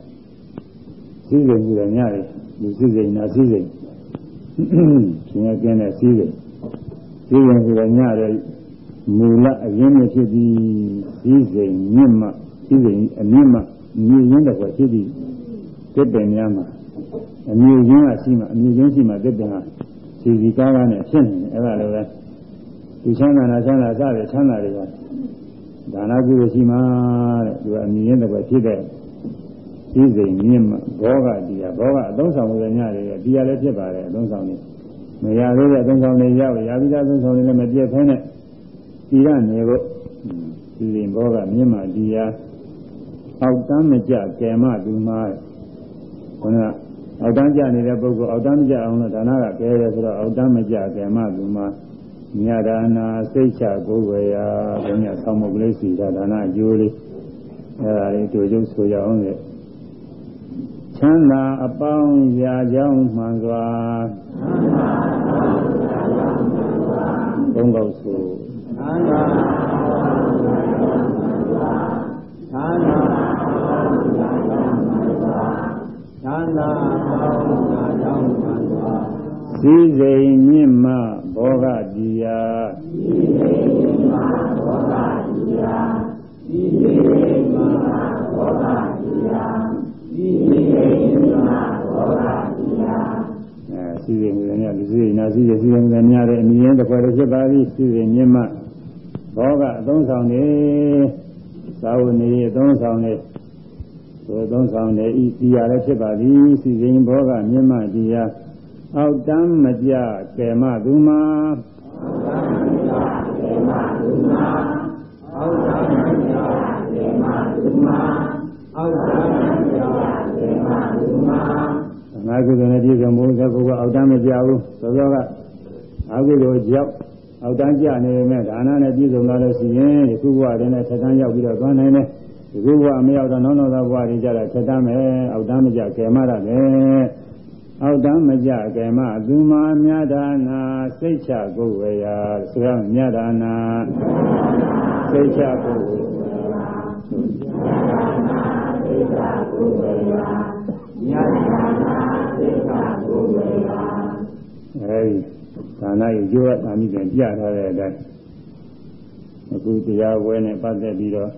စည်းစိမ်ကြီးတယ်ညတယ်လူစည်းစိမ်နာစည်းစိမ်ရှင်ရကျင်းတဲ့စည်းစိမ်စည်းစိမ်ကြီးတယ်ညတယ်မူလအရင်းနဲ့ဖြစ်ပြီးစည်းစိမ်မြင့်မှစည်းစိမ်အမြင့်မှမြင့်ရင်းတဲ့ကွဖြစ်ပြီးတစ်ပင်များမှာအမြင့်ရင်းကရှိမှအမြင့်ရင်းရှိမှတစ်ပင်ကစီစီကားကားနဲ့ဖြစ်နေတယ်အဲ့ဒါလည်းပဲ ဒီချမ်းသာနာချမ်းသာစတဲ့ချမ်းသာတွေကဒါနကုသိုလ်ရှိမှတဲ့သူကအမြင်ရတဲ့ဘက်ဖြစ်တဲ့စည်းစိမ်မြင့်မှဘောဂတရားဘောဂအသုံးဆောင်မှုညတွေတရားလည်းဖြစ်ပါတယ်အသုံးဆောင်နေမရသေးတဲ့အသုံးဆောင်တွေရောက်ရပြီးသားအသုံးဆောင်တွေလည်းမပြည့်ဖဲနဲ့ဒီရနေဖို့စည်းစိမ်ဘောဂမြင့်မှတရားအောက်တမ်းမကြကယ်မသူမှာခုနကအောက်တန်းကြနေတဲ့ပုဂ္ဂိုလ်အောက်တန်းမကြအောင်လို့ဒါနကကဲတယ်ဆိုတော့အောက်တန်းမကြကယ်မသူမှာ မြတ်ဒါနာစိတ်ချကိုယ်ဝေယဘုရားဆောင်းမကလေးစီတာဒါနအကျိုးလေးအဲဒါလေးတို့ကျုပ်ဆိုရအောင်လေချမ်းသာအပေါင်းရာကြောင်းမှန်စွာဘုံကောက်ဆိုချမ်းသာချမ်းသာချမ်းသာအပေါင်းရာကြောင်းမှန်စွာ စည်းစိမ်မြင့်မှဘောဂတရားစည်းစိမ်မြင့်မှဘောဂတရားစည်းစိမ်မြင့်မှဘောဂတရားစည်းစိမ်မြင့်မှဘောဂတရားအဲစည်းစိမ်မြင့်တဲ့လူစည်းနာစည်းစိမ်စည်းစိမ်မြင့်များတဲ့အမြင်တစ်ခွက်တစ်ဖြစ်ပါပြီစည်းစိမ်မြင့်မှဘောဂအသုံးဆောင်နေသာဝနေအသုံးဆောင်နေသို့သုံးဆောင်နေဤတရားလည်းဖြစ်ပါသည်စည်းစိမ်ဘောဂမြင့်မှတရား အောက်တမ်းမကြကယ်မသူမှာအောက်တမ်းမကြကယ်မသူမှာအောက်တမ်းမကြကယ်မသူမှာအောက်တမ်းမကြကယ်မသူမှာငါကုသိုလ်နဲ့ပြည့်စုံဖို့သဘောကအောက်တမ်းမကြဘူးသောသောကအကုသိုလ်ကြောက်အောက်တန်းကြနေပေမဲ့ဒါနနဲ့ပြည့်စုံလာလို့ရှိရင်ဒီခုဘဝတည်းနဲ့ထက်တန်းရောက်ပြီးတော့သွားနိုင်တယ်ဒီခုဘဝမရောက်တော့နောက်နောက်သောဘဝတွေကြတာထက်တန်းမယ်အောက်တန်းမကြကယ်မရတယ် အောက်တမ်းမကြကဲမသူမာမြတ်ဒါနာစိတ်ချကိုယ်ဝေယဆိုရမြတ်ဒါနာစိတ်ချကိုယ်ဝေယစိတ်ချကိုယ်ဝေယမြတ်ဒါနာစိတ်ချကိုယ်ဝေယအဲဒီဒါနရဲ့ကျိုးအတာမိပြန်ပြထားတဲ့အတိုင်းအခုတရားဝဲနဲ့ပတ်သက်ပြီးတော့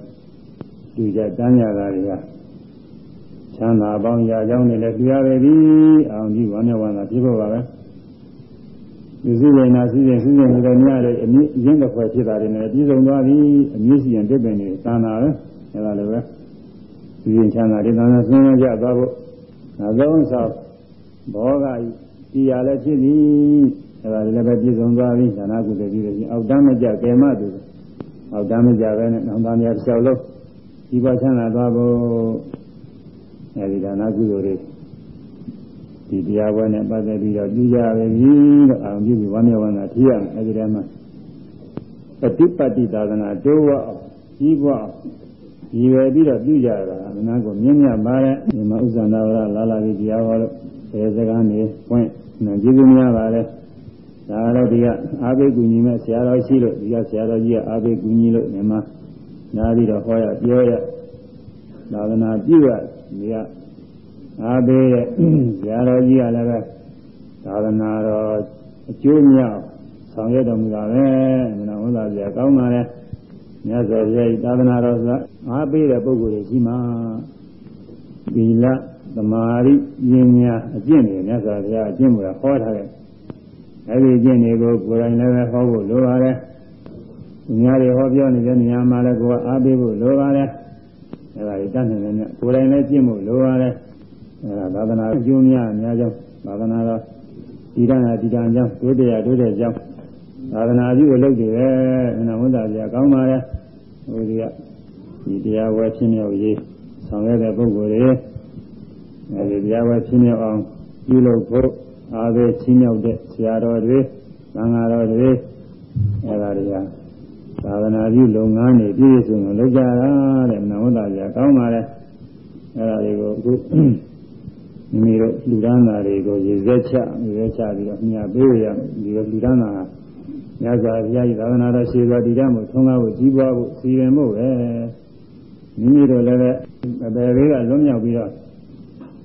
သူကြတန်းရတာတွေက ချမ်းသာပေါင်းရာကြောင်းနဲ့လည်းတရားပဲဒီအောင်ကြီးဝမ်းမြောက်ဝမ်းသာပြဖို့ပါပဲဒီစည်းစိမ်နာစည်းစိမ်စည်းစိမ်တွေများတယ်အမြင့်ရင်းတစ်ခွဲဖြစ်တာတွေနဲ့ပြည်စုံသွားပြီအမြင့်စီရင်ပြည့်ပင်နေသံသာပဲအဲဒါလည်းပဲဒီရင်ချမ်းသာတွေသံသာဆင်းရဲကြသွားဖို့နောက်ဆုံးဆောက်ဘောဂတရားလည်းဖြစ်ပြီအဲဒါလည်းပဲပြည်စုံသွားပြီဌာနကုသိုလ်ပြီးလို့အောက်တမ်းမကြကေမတူအောက်တမ်းမကြပဲနဲ့နောက်သားများတစ်လျှောက်လုံးဒီပါချမ်းသာသွားဖို့ အဲဒီဒါနကုသိုလ်တွေဒီတရားပွဲနဲ့ပတ်သက်ပြီးတော့ပြုကြရပြီလို့အာရုံပြုပြီးဝမ်းမြောက်ဝမ်းသာထီးရမယ်အဲဒီတည်းမှာပฏิပတ်တိသာသနာတိုးဝအောင်ကြီးပွားရည်ရွယ်ပြီးတော့ပြုကြတာအနာကိုမြင့်မြတ်ပါတဲ့ဒီမှာဥစ္စာနာဝရလာလာပြီးတရားဟောလို့ဒေသကန်းနေဖွင့်နေကျေးဇူးများပါတယ်ဒါလည်းဒီကအာဘိကူညီမဲ့ဆရာတော်ရှိလို့ဒီကဆရာတော်ကြီးကအာဘိကူညီလို့ဒီမှာနားပြီးတော့ဟောရပြောရသာသနာပြုရ ဒီကအာဘိရဲ့ဆရာတော်ကြီးကလည်းပဲသာသနာတော်အကျိုးမြောက်ဆောင်ရွက်တော်မူတာပဲမနာဝန်သာဆရာကောင်းပါလေမြတ်စွာဘုရားဤသာသနာတော်ဆိုအားပေးတဲ့ပုဂ္ဂိုလ်တွေရှိမှာသီလသမာဓိဉာဏ်များအကျင့်တွေမြတ်စွာဘုရားအကျင့်တွေဟောထားတယ်အဲဒီအကျင့်တွေကိုကိုယ်တိုင်လည်းပဲဟောဖို့လိုပါတယ်။ညာတွေဟောပြောနေတဲ့နေရာမှာလည်းကိုယ်ကအားပေးဖို့လိုပါတယ်။ အဲဒါကြီးတတ်နိုင်တယ်မြတ်ကိုယ်တိုင်လည်းကျင့်ဖို့လိုပါတယ်။အဲဒါသာသနာအကျိုးများအများကြောင့်သာသနာတော်ဒီတန်ဟာဒီတန်ကြောင့်ဒုတိယဒုတိယကြောင့်သာသနာပြုအလုပ်တွေပဲအနာဝန္တာပြကောင်းပါရဲ့ဟိုဒီကဒီတရားဝဲဖြစ်မြောက်ရေးဆောင်ရွက်တဲ့ပုဂ္ဂိုလ်တွေအဲဒီတရားဝဲဖြစ်မြောက်အောင်ပြုလုပ်ဖို့အားပေးချင်းမြောက်တဲ့ဆရာတော်တွေသံဃာတော်တွေအဲဒါတွေက သာသနာပြုလုပ်ငန်းတွေပြည့်စုံလုပ်ကြတာတဲ့မနဝတ္တပြကောင်းပါလေအဲဒါတွေကိုအခုမိမိတို့လူဒန်းသားတွေကိုရေစက်ချရေစက်ချပြီးတော့မြာပေးရဒီလိုလူဒန်းသားမြတ်စွာဘုရားကြီးသာသနာတော်ရှိစွာတည်တတ်မှုထုံးကားဖို့ကြီးပွားဖို့စီရင်မှုပဲမိမိတို့လည်းပဲအပေလေးကလွတ်မြောက်ပြီးတော့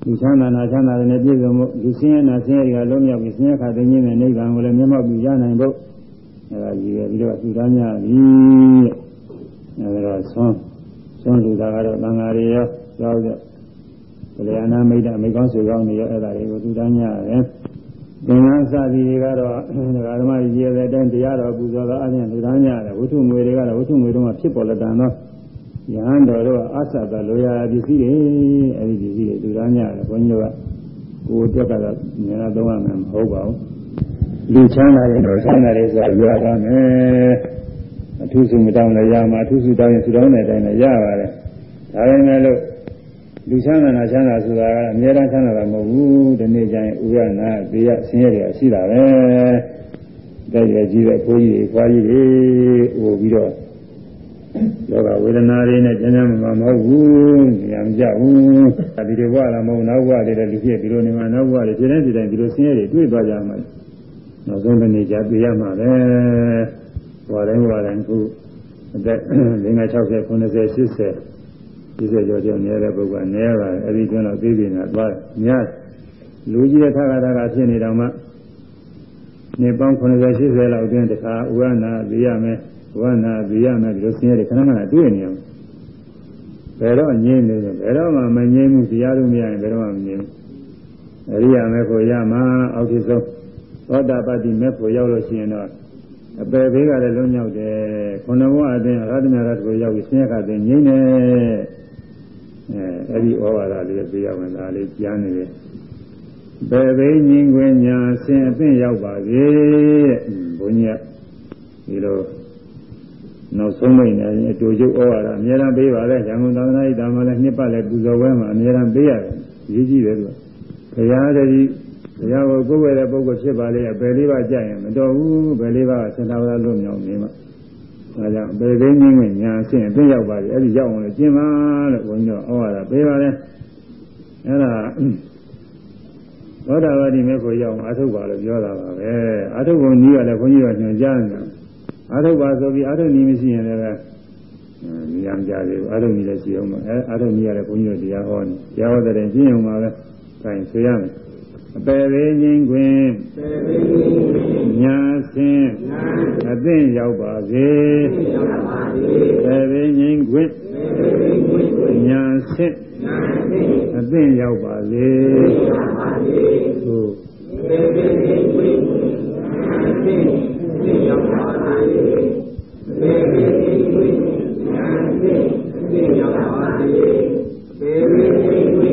လူချမ်းသာနာချမ်းသာတဲ့ပြည့်စုံမှုလူဆင်းရဲနာဆင်းရဲတွေကလွတ်မြောက်ပြီးဆင်းရဲခါသိခြင်းနဲ့နိဗ္ဗာန်ကိုလည်းမျက်မှောက်ပြီးရနိုင်ဖို့ အဲဒါကြီးပဲပြီးတော့လူသားများပြီအဲဒါဆွမ်းဆွမ်းလူသားကတော့သံဃာတွေရောကြောက်ကြဗလျာဏမိတ်တမိကောင်းဆွေကောင်းတွေရောအဲဒါတွေကိုလူသားများတယ်သင်္ကန်းစသည်တွေကတော့ဒကာဓမ္မကြီးရဲ့တဲ့အတိုင်းတရားတော်ပူဇော်သောအပြင်လူသားများတယ်ဝိထုငွေတွေကတော့ဝိထုငွေတုန်းကဖြစ်ပေါ်လက်တန်သောယဟန်တော်တို့ကအသတလိုရာပစ္စည်းတွေအဲဒီပစ္စည်းတွေလူသားများတယ်ဘုန်းကြီးတို့ကကိုယ်တက်ကတော့ငါသုံးရမှာမဟုတ်ပါဘူး လူချမ်းသာတဲ့တော်ချမ်းသာတဲ့ဆိုတာရွာကောင်းတယ်အထူးစုမတောင်းလည်းရမှာအထူးစုတောင်းရင်စုတောင်းတဲ့အတိုင်းလည်းရပါတယ်ဒါပေမဲ့လို့လူချမ်းသာနာချမ်းသာဆိုတာကအများအားချမ်းသာတာမဟုတ်ဘူးဒီနေ့ကျရင်ဥရနာသေရဆင်းရဲတွေရှိတာပဲတဲ့ရကြီးတဲ့ကိုကြီးတွေခွာကြီးတွေဟိုပြီးတော့ယောဂဝေဒနာတွေနဲ့ကျမ်းကျမ်းမှာမဟုတ်ဘူးဉာဏ်မကြဘူးဒီလိုဘဝလားမဟုတ်နောက်ဘဝတွေလည်းလူဖြစ်ဒီလိုနေမှာနောက်ဘဝတွေဖြစ်တဲ့ဒီတိုင်းဒီလိုဆင်းရဲတွေတွေ့သွားကြမှာ နောက်ဆုံးတစ်နေ့ကျပြရမှာပဲဘဝတိုင်းဘဝတိုင်းခုအသက်50 60 90 80ဒီစေကြောကြောင့်နေတဲ့ပုဂ္ဂိုလ်ကနေပါတယ်အဲ့ဒီကျွန်းတော့သိပြီနာသွားများလူကြီးတဲ့ခါကတာကဖြစ်နေတော့မှနေပေါင်း80 80လောက်အတွင်းတခါဥဝနာသိရမယ်ဝနာသိရမယ်ဒီလိုဆင်းရဲတွေခဏခဏတွေ့နေအောင်ဘယ်တော့ငြင်းနေလဲဘယ်တော့မှမငြင်းဘူးတရားလို့မရရင်ဘယ်တော့မှမငြင်းဘူးအရိယာမေဖို့ရမှာအောက်ထစ်ဆုံး သောတာပတ္တိမေဖို့ရောက်လို့ရှိရင်တော့အပယ်ဘေးကလည်းလုံးရောက်တယ်ခုနဘဝအတွင်းရသမြရတ်ကိုရောက်ပြီးဆင်းရဲခါတဲ့ငြင်းနေအဲအဲ့ဒီဩဝါဒလေးပြရမယ်ဒါလေးကြားနေတယ်ဘယ်ဘိငင်းခွင်ညာဆင်းအသင့်ရောက်ပါစေတဲ့ဘုန်းကြီးကဒီလိုနောက်ဆုံးမိတ်နေရင်အတူကျုပ်ဩဝါဒအများအားပေးပါလေရန်ကုန်သာသနာ့ဓမ္မလည်းနှစ်ပတ်လည်းပူဇော်ပွဲမှာအများအားပေးရတယ်ရေးကြည့်တယ်သူကဘုရားတည်း ဘုရားကိုကိုယ်ဝယ်တဲ့ပုဂ္ဂိုလ်ဖြစ်ပါလေဘယ်လေးပါကြရင်မတော်ဘူးဘယ်လေးပါစင်တာဝရလွတ်မြောက်နေမှာဒါကြောင့်ဘယ်သိင်းငင်းငင်းညာဆင်းအသိရောက်ပါလေအဲ့ဒီရောက်အောင်လည်းကျင့်ပါလို့ဘုန်းကြီးတို့ဩဝါဒပေးပါလေအဲ့ဒါသောတာပတိမေဖို့ရောက်အာထုပ်ပါလို့ပြောတာပါပဲအာထုပ်ကုန်ကြီးကလည်းဘုန်းကြီးကညွှန်ကြားနေတာအာထုပ်ပါဆိုပြီးအာထုပ်နီးမရှိရင်လည်းဉာဏ်ကြတယ်အာထုပ်နီးလည်းရှိအောင်ပါအဲအာထုပ်နီးရတယ်ဘုန်းကြီးတို့တရားဟောနေတရားဟောတဲ့ကျင့်အောင်ပါပဲခိုင်းဆွေရမယ် အပေသေးခြင်းခွင်ညာဆင်းအသိရောက်ပါစေပေသေးခြင်းခွင်ညာဆင်းအသိရောက်ပါစေသို့ပေသေးခြင်းခွင်ညာဆင်းအသိရောက်ပါစေပေသေးခြင်းခွင်ညာဆင်းအသိရောက်ပါစေပေသေးခြင်းခွင်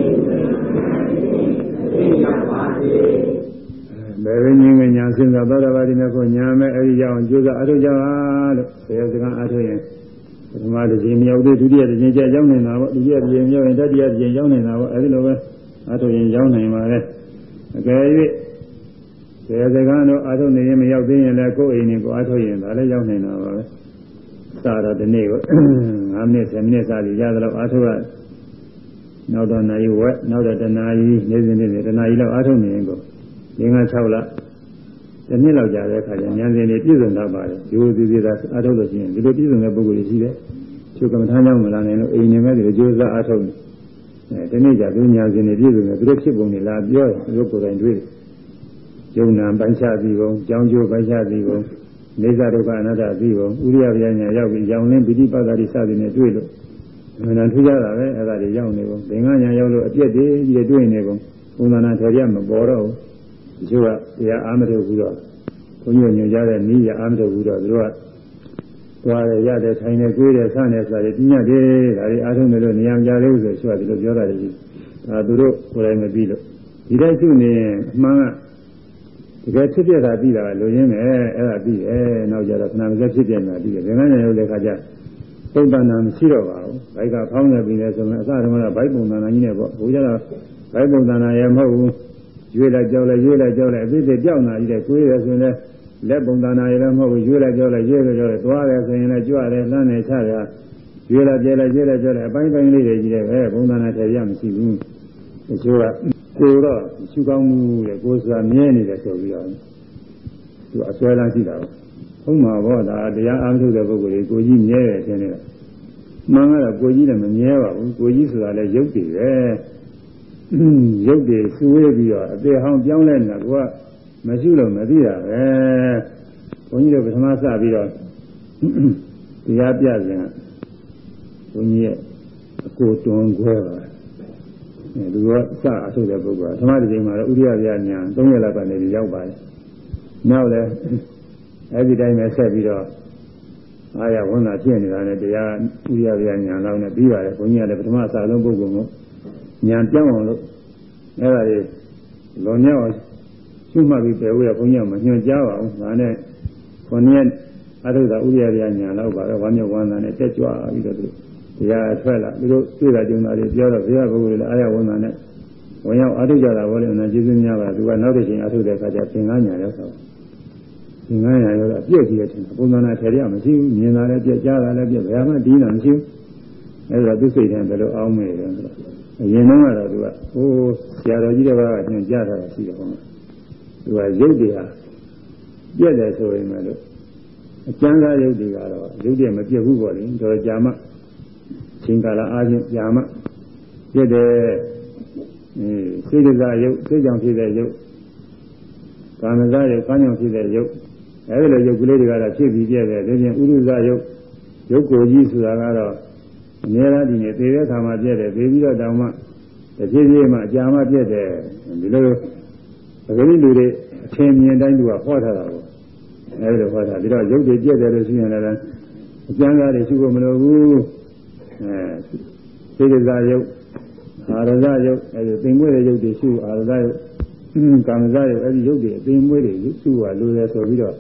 ဘယ်ရင်းငင်းညာစဉ်းစားသောတာပတိမေကိုညာမဲ့အဲဒီကြောင့်ကျိုးစားအထုကြပါလို့ဆရာစကားအထုရင်ပထမတစ်ချိန်မြောက်သေးဒုတိယတစ်ချိန်ကျရောက်နေတာပေါ့ဒုတိယတစ်ချိန်မြောက်ရင်တတိယတစ်ချိန်ရောက်နေတာပေါ့အဲဒီလိုပဲအထုရင်ရောက်နိုင်ပါလေအကယ်၍ဆယ်စကားတော့အာထုတ်နေရင်မရောက်သေးရင်လည်းကိုယ်အိမ်နဲ့ကိုအာထုတ်ရင်ဒါလည်းရောက်နေတာပါပဲစာတော့ဒီနေ့ကို9မိနစ်10မိနစ်စာပြီးရသလောက်အာထုတ်ရနောက်တော့နိုင်ဝက်နောက်တော့တနာကြီးနေ့စဉ်နေ့စဉ်တနာကြီးလောက်အာထုတ်နေရင်ကို 5 6လတစ်နှစ်လောက်ကြာတဲ့အခါကျဉာဏ်စဉ်တွေပြည့်စုံတော့ပါတယ်ဒီလိုဒီဒီသာအာထုတ်လို့ရှိရင်ဒီလိုပြည့်စုံတဲ့ပုဂ္ဂိုလ်တွေရှိတယ်ချုပ်ကမ္မထာကြောင့်မလာနိုင်လို့အိမ်နေမဲ့ဒီလိုကြိုးစားအာထုတ်နေအဲဒီနေ့ကျသူဉာဏ်စဉ်တွေပြည့်စုံတယ်သူတို့ဖြစ်ပုံတွေလာပြောတယ်သူတို့ကိုယ်တိုင်တွေ့တယ်ယုံနာပိုင်းခြားပြီးပုံကြောင်းကျိုးပိုင်းခြားပြီးပုံနေသဒုက္ခအနတ္တပြီးပုံဥရိယဗျာညာရောက်ပြီးရောင်လင်းပိဋိပတ်တာတွေစသည်နဲ့တွေ့လို့မနထူးကြတာပဲအဲ့ဒါတွေရောက်နေပုံသင်္ကညာရောက်လို့အပြည့်တည်းကြီးတွေ့နေပုံဘုံသာနာထေရမပေါ်တော့ဘူး ဒီလိုကတရားအာမထုတ်ဘူးတော့ဘုန်းကြီးညွှန်ကြားတဲ့နီးရအာမထုတ်ဘူးတော့သူတို့ကသွားရရတဲ့ထိုင်နေကိုယ်တဲ့ဆန်းနေဆိုတယ်ပြညတ်တယ်ဒါတွေအားထုတ်နေလို့နေရာမကြလို့ဆိုရှိတယ်လို့ပြောတာလေဒါသူတို့ကိုယ်တိုင်မပြီးလို့ဒီတိုင်းရှိနေအမှန်ကတကယ်ဖြစ်ပြတာပြီးတာလိုရင်းနဲ့အဲ့ဒါပြီးတယ်နောက်ကြတော့ခဏမစက်ဖြစ်ပြနေတာပြီးတယ်ဘယ်နဲ့ရောက်တဲ့ခါကျပုံတန်တာမရှိတော့ပါဘူးဘိုက်ကဖောင်းနေပြီလေဆိုရင်အစတုန်းကဘိုက်ပုံတန်တာကြီးနဲ့ပေါ့ဘိုးကြတော့ဘိုက်ပုံတန်တာရမဟုတ်ဘူး ရွေးလိုက်ကြောက်လိုက်ရွေးလိုက်ကြောက်လိုက်အပြည့်ပြကြောက်နာကြီးတဲ့ကိုယ်ရဆိုရင်လည်းလက်ပုံတန်တာရလည်းမဟုတ်ဘူးရွေးလိုက်ကြောက်လိုက်ရွေးလိုက်ကြောက်လိုက်သွားတယ်ဆိုရင်လည်းကြွတယ်လှမ်းနေချတယ်ရွေးလိုက်ပြဲလိုက်ရွေးလိုက်ကြောက်လိုက်အပိုင်းပိုင်းလေးတွေကြီးတယ်ပဲပုံတန်တာထည့်ရမရှိဘူးတချို့ကကိုတော့ရှုကောင်းမှုတဲ့ကိုယ်စွာမြဲနေတယ်ဆိုပြီးတော့သူအစွဲလမ်းရှိတာပေါ့ဟုတ်မှာပေါ့ဒါတရားအားထုတ်တဲ့ပုဂ္ဂိုလ်တွေကိုကြီးမြဲတယ်ထင်နေတာမှန်ကတော့ကိုကြီးလည်းမမြဲပါဘူးကိုကြီးဆိုတာလည်းရုပ်တည်ပဲ ရုပ်တွေစူဝေးပြီးတော့အသေးဟောင်းပြောင်းလဲနေတာကမရှိလို့မသိတာပဲဘုန်းကြီးတို့ပထမစပြီးတော့တရားပြစဉ်ကဘုန်းကြီးရဲ့အကိုတွန်းခွဲပါအဲသူကစအထုတ်တဲ့ပုဂ္ဂိုလ်ကပထမတစ်ချိန်မှာတော့ဥရိယပြညာ၃ရက်လောက်ကနေရောက်ပါတယ်နောက်လည်းအဲဒီတိုင်းပဲဆက်ပြီးတော့အားရဝန်တာဖြစ်နေတာနဲ့တရားဥရိယပြညာလောက်နဲ့ပြီးပါတယ်ဘုန်းကြီးကလည်းပထမအစဆုံးပုဂ္ဂိုလ်ကို ညာပြောင်းအောင်လို့အဲ့ဒါတွေလွန်မြောက်အောင်ရှုမှတ်ပြီးပြေဝရဘုန်းကြီးကမညွှန်ကြားပါဘူးဒါနဲ့ခொနည်းအထုဒ္ဒဥရိယပြညာလောက်ပါတော့ဝမ်းမြောက်ဝမ်းသာနဲ့တက်ကြွပြီးတော့သူတရားထွက်လာသူတို့တွေ့တာကြုံတာတွေပြောတော့ဘုရားပုဂ္ဂိုလ်လည်းအားရဝန်သာနဲ့ဝင်ရောက်အထုကြတာဘောလေနာကျေးဇူးများပါသူကနောက်တစ်ချိန်အထုတဲ့အခါကျသင်္ကန်းညာရောက်တော့သင်္ကန်းညာရောက်တော့အပြည့်ကြီးရတဲ့ပုံသဏ္ဍာန်ထေရမရှိဘူးမြင်တာလည်းပြက်ကြားတာလည်းပြက်ဘယ်မှဒီးတာမရှိဘူးအဲဒါသူစိတ်ထဲဘယ်လိုအောင်းမေတယ်ဆိုတော့ အရင်တုန်းကတော့သူကဟိုဆရာတော်ကြီးတွေကညွှန်ကြားတာရှိတယ်ဟောသူကရုပ်တွေဟာပြက်တယ်ဆိုရင်လည်းအကျဉ်းသားရုပ်တွေကတော့ရုပ်တွေမပြက်ဘူးပေါ့လေတော်ကြာမှချိန်ကာလအားဖြင့်ကြာမှပြက်တယ်အဲစိတ်ကစားရုပ်စိတ်ကြောင့်ဖြစ်တဲ့ရုပ်ကာမဇာရုပ်ကာကြောင့်ဖြစ်တဲ့ရုပ်အဲဒီလိုရုပ်ကလေးတွေကတော့ဖြစ်ပြီးပြက်တယ်ဒါပြင်ဥရုဇရုပ်ရုပ်ကိုကြီးဆိုတာကတော့ အများအားဒီနေ့သေတဲ့ခါမှာပြက်တယ်သေပြီးတော့တောင်မှတစ်ပြေးပြေးမှအကြာမှပြက်တယ်ဒီလိုပဂတိလူတွေအထင်မြင်တိုင်းသူကဟောထားတာပေါ့အဲဒီလိုဟောတာပြီးတော့ရုပ်တွေပြက်တယ်လို့ရှိရင်လည်းအကျမ်းစာတွေရှိဖို့မလိုဘူးအဲသေကစားရုပ်အာရဇရုပ်အဲဒီသင်္ကွေတဲ့ရုပ်တွေရှိအာရဇရုပ်ကာမဇရုပ်အဲဒီရုပ်တွေအသင်မွေးတွေရှိဖို့လိုတယ်ဆိုပြီးတော့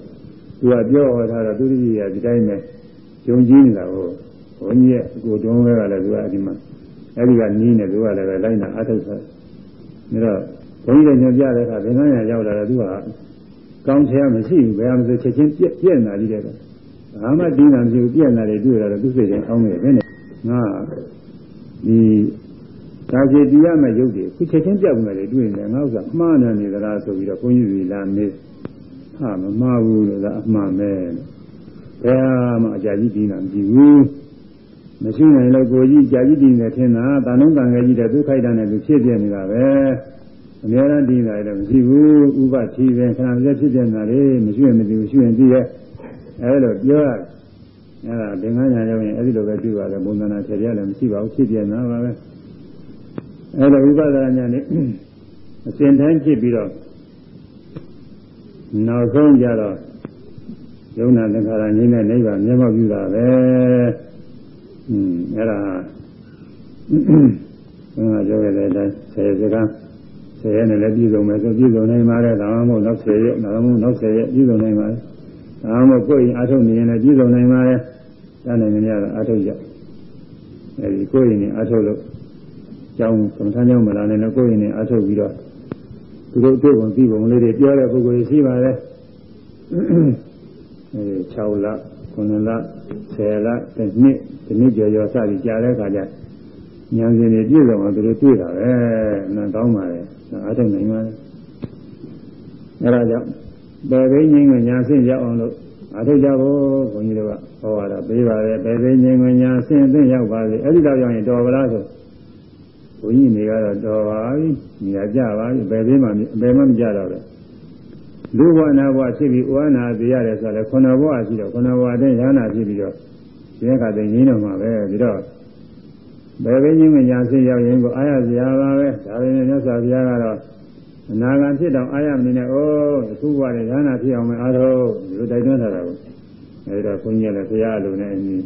သူကပြောဟောထားတော့သူတိကြီးကဒီတိုင်းပဲယုံကြည်နေတာကို ဘုန်းကြီးရဲ့အကိုတွန်းဝဲကလည်းသူကဒီမှာအဲဒီကနီးနေသူကလည်းပဲလိုက်နာအထုတ်ဆိုဒါတော့ဘုန်းကြီးလည်းညွှန်ပြတဲ့အခါဘယ်နှရရောက်လာတော့သူကကောင်းချင်မရှိဘူးဘယ်မှာဆိုချက်ချင်းပြက်ပြက်လာကြီးတဲ့တော့ဘာမှတင်းတာမရှိဘူးပြက်လာတယ်တွေ့ရတော့သူစိတ်ထဲအောင်းနေတယ်နဲ့ငါဒီဒါစီတရားမဲ့ရုပ်တွေခုချက်ချင်းပြောက်နေတယ်တွေ့နေတယ်ငါဥစ္စာမှားနေနေသလားဆိုပြီးတော့ဘုန်းကြီးကြီးလာမေးဟာမမှားဘူးလို့သာအမှားမဲ့ဘယ်မှအကြာကြီးတင်းတာမရှိဘူး မရှိနိုင်လို့ကိုကြီးကြာကြီးတင်းနေထင်တာတာနှုံးတန်ငယ်ကြီးတဲ့သူခိုက်တာနဲ့သူဖြစ်ပြနေတာပဲအများအားတင်းတာလည်းမရှိဘူးဥပတိပဲခဏပြဖြစ်နေတာလေမရှိရင်မသိဘူးရှိရင်သိရဲ့အဲလိုပြောရအဲ့ဒါသင်္ကန်းညာရောက်ရင်အဲ့ဒီလိုပဲတွေ့ပါတယ်ဘုံသနာထေရလည်းမရှိပါဘူးဖြစ်ပြနေတာပါပဲအဲ့ဒါဥပဒနာညာနဲ့အစဉ်တိုင်းဖြစ်ပြီးတော့နောက်ဆုံးကြတော့ယုံနာသင်္ခါရငြိမ်းတဲ့နိဗ္ဗာန်မျက်မှောက်ပြုတာပဲ อืมအဲ့ဒါဘုရားပြောခဲ့တဲ့အတိုင်းဆယ်စကားဆယ်ရက်နဲ့လည်းပြည့်စုံမယ်ဆိုပြည့်စုံနိုင်ပါလေဒါမှမဟုတ်နောက်ဆယ်ရက်ဒါမှမဟုတ်နောက်ဆယ်ရက်ပြည့်စုံနိုင်ပါလေဒါမှမဟုတ်ကိုယ်ရင်အားထုတ်နေရင်လည်းပြည့်စုံနိုင်ပါလေတန်းနိုင်နေရတော့အားထုတ်ကြအဲဒီကိုယ်ရင်အားထုတ်လို့ကျောင်းကမ္ဘာကျောင်းမလာနိုင်တော့ကိုယ်ရင်အားထုတ်ပြီးတော့သူသူတို့တွေ့ပုံပြီးပုံလေးတွေပြောတဲ့ပုဂ္ဂိုလ်ရှိပါတယ်အဲ6လ9လ10လတစ်နှစ် တစ်နှစ်ကျော်ကျော်စသည်ကြာတဲ့အခါကျဉာဏ်ရှင်တွေပြည့်စုံအောင်သူတို့တွေ့တာပဲနားကောင်းပါလေအားထုတ်နိုင်ပါလေအဲဒါကြောင့်ပယ်သိငိမ့်ညာဆင့်ရောက်အောင်လို့အားထုတ်ကြဖို့ဘုန်းကြီးတို့ကဟောတာပေးပါတယ်ပယ်သိငိမ့်ညာဆင့်အသိရောက်ပါစေအဲ့ဒီတော့ရောက်ရင်တော်ပါလားဆိုဘုန်းကြီးတွေကတော့တော်ပါပြီညာကြပါပြီပယ်သိမှပယ်မှမကြတော့ဘူးလူဘဝနာဘဝဖြစ်ပြီးဥဝနာသိရတယ်ဆိုတော့ခုနဘဝရှိတော့ခုနဘဝတည်းရဟနာဖြစ်ပြီးတော့ ရဲခါသိငင်းတော့မှာပဲပြီးတော့ဘယ်ဘင်းကြီးမညာဆင်းရောက်ရင်ကိုအားရစရာပါပဲဒါပေမဲ့မြတ်စွာဘုရားကတော့အနာဂတ်ဖြစ်တော့အားရမနေနဲ့အိုးအခုဘဝတည်းရဟနာဖြစ်အောင်မယ်အားထုတ်ဒီလိုတိုက်တွန်းထားတာကိုအဲဒီတော့ဘုန်းကြီးလည်းဘုရားလိုနဲ့အညီ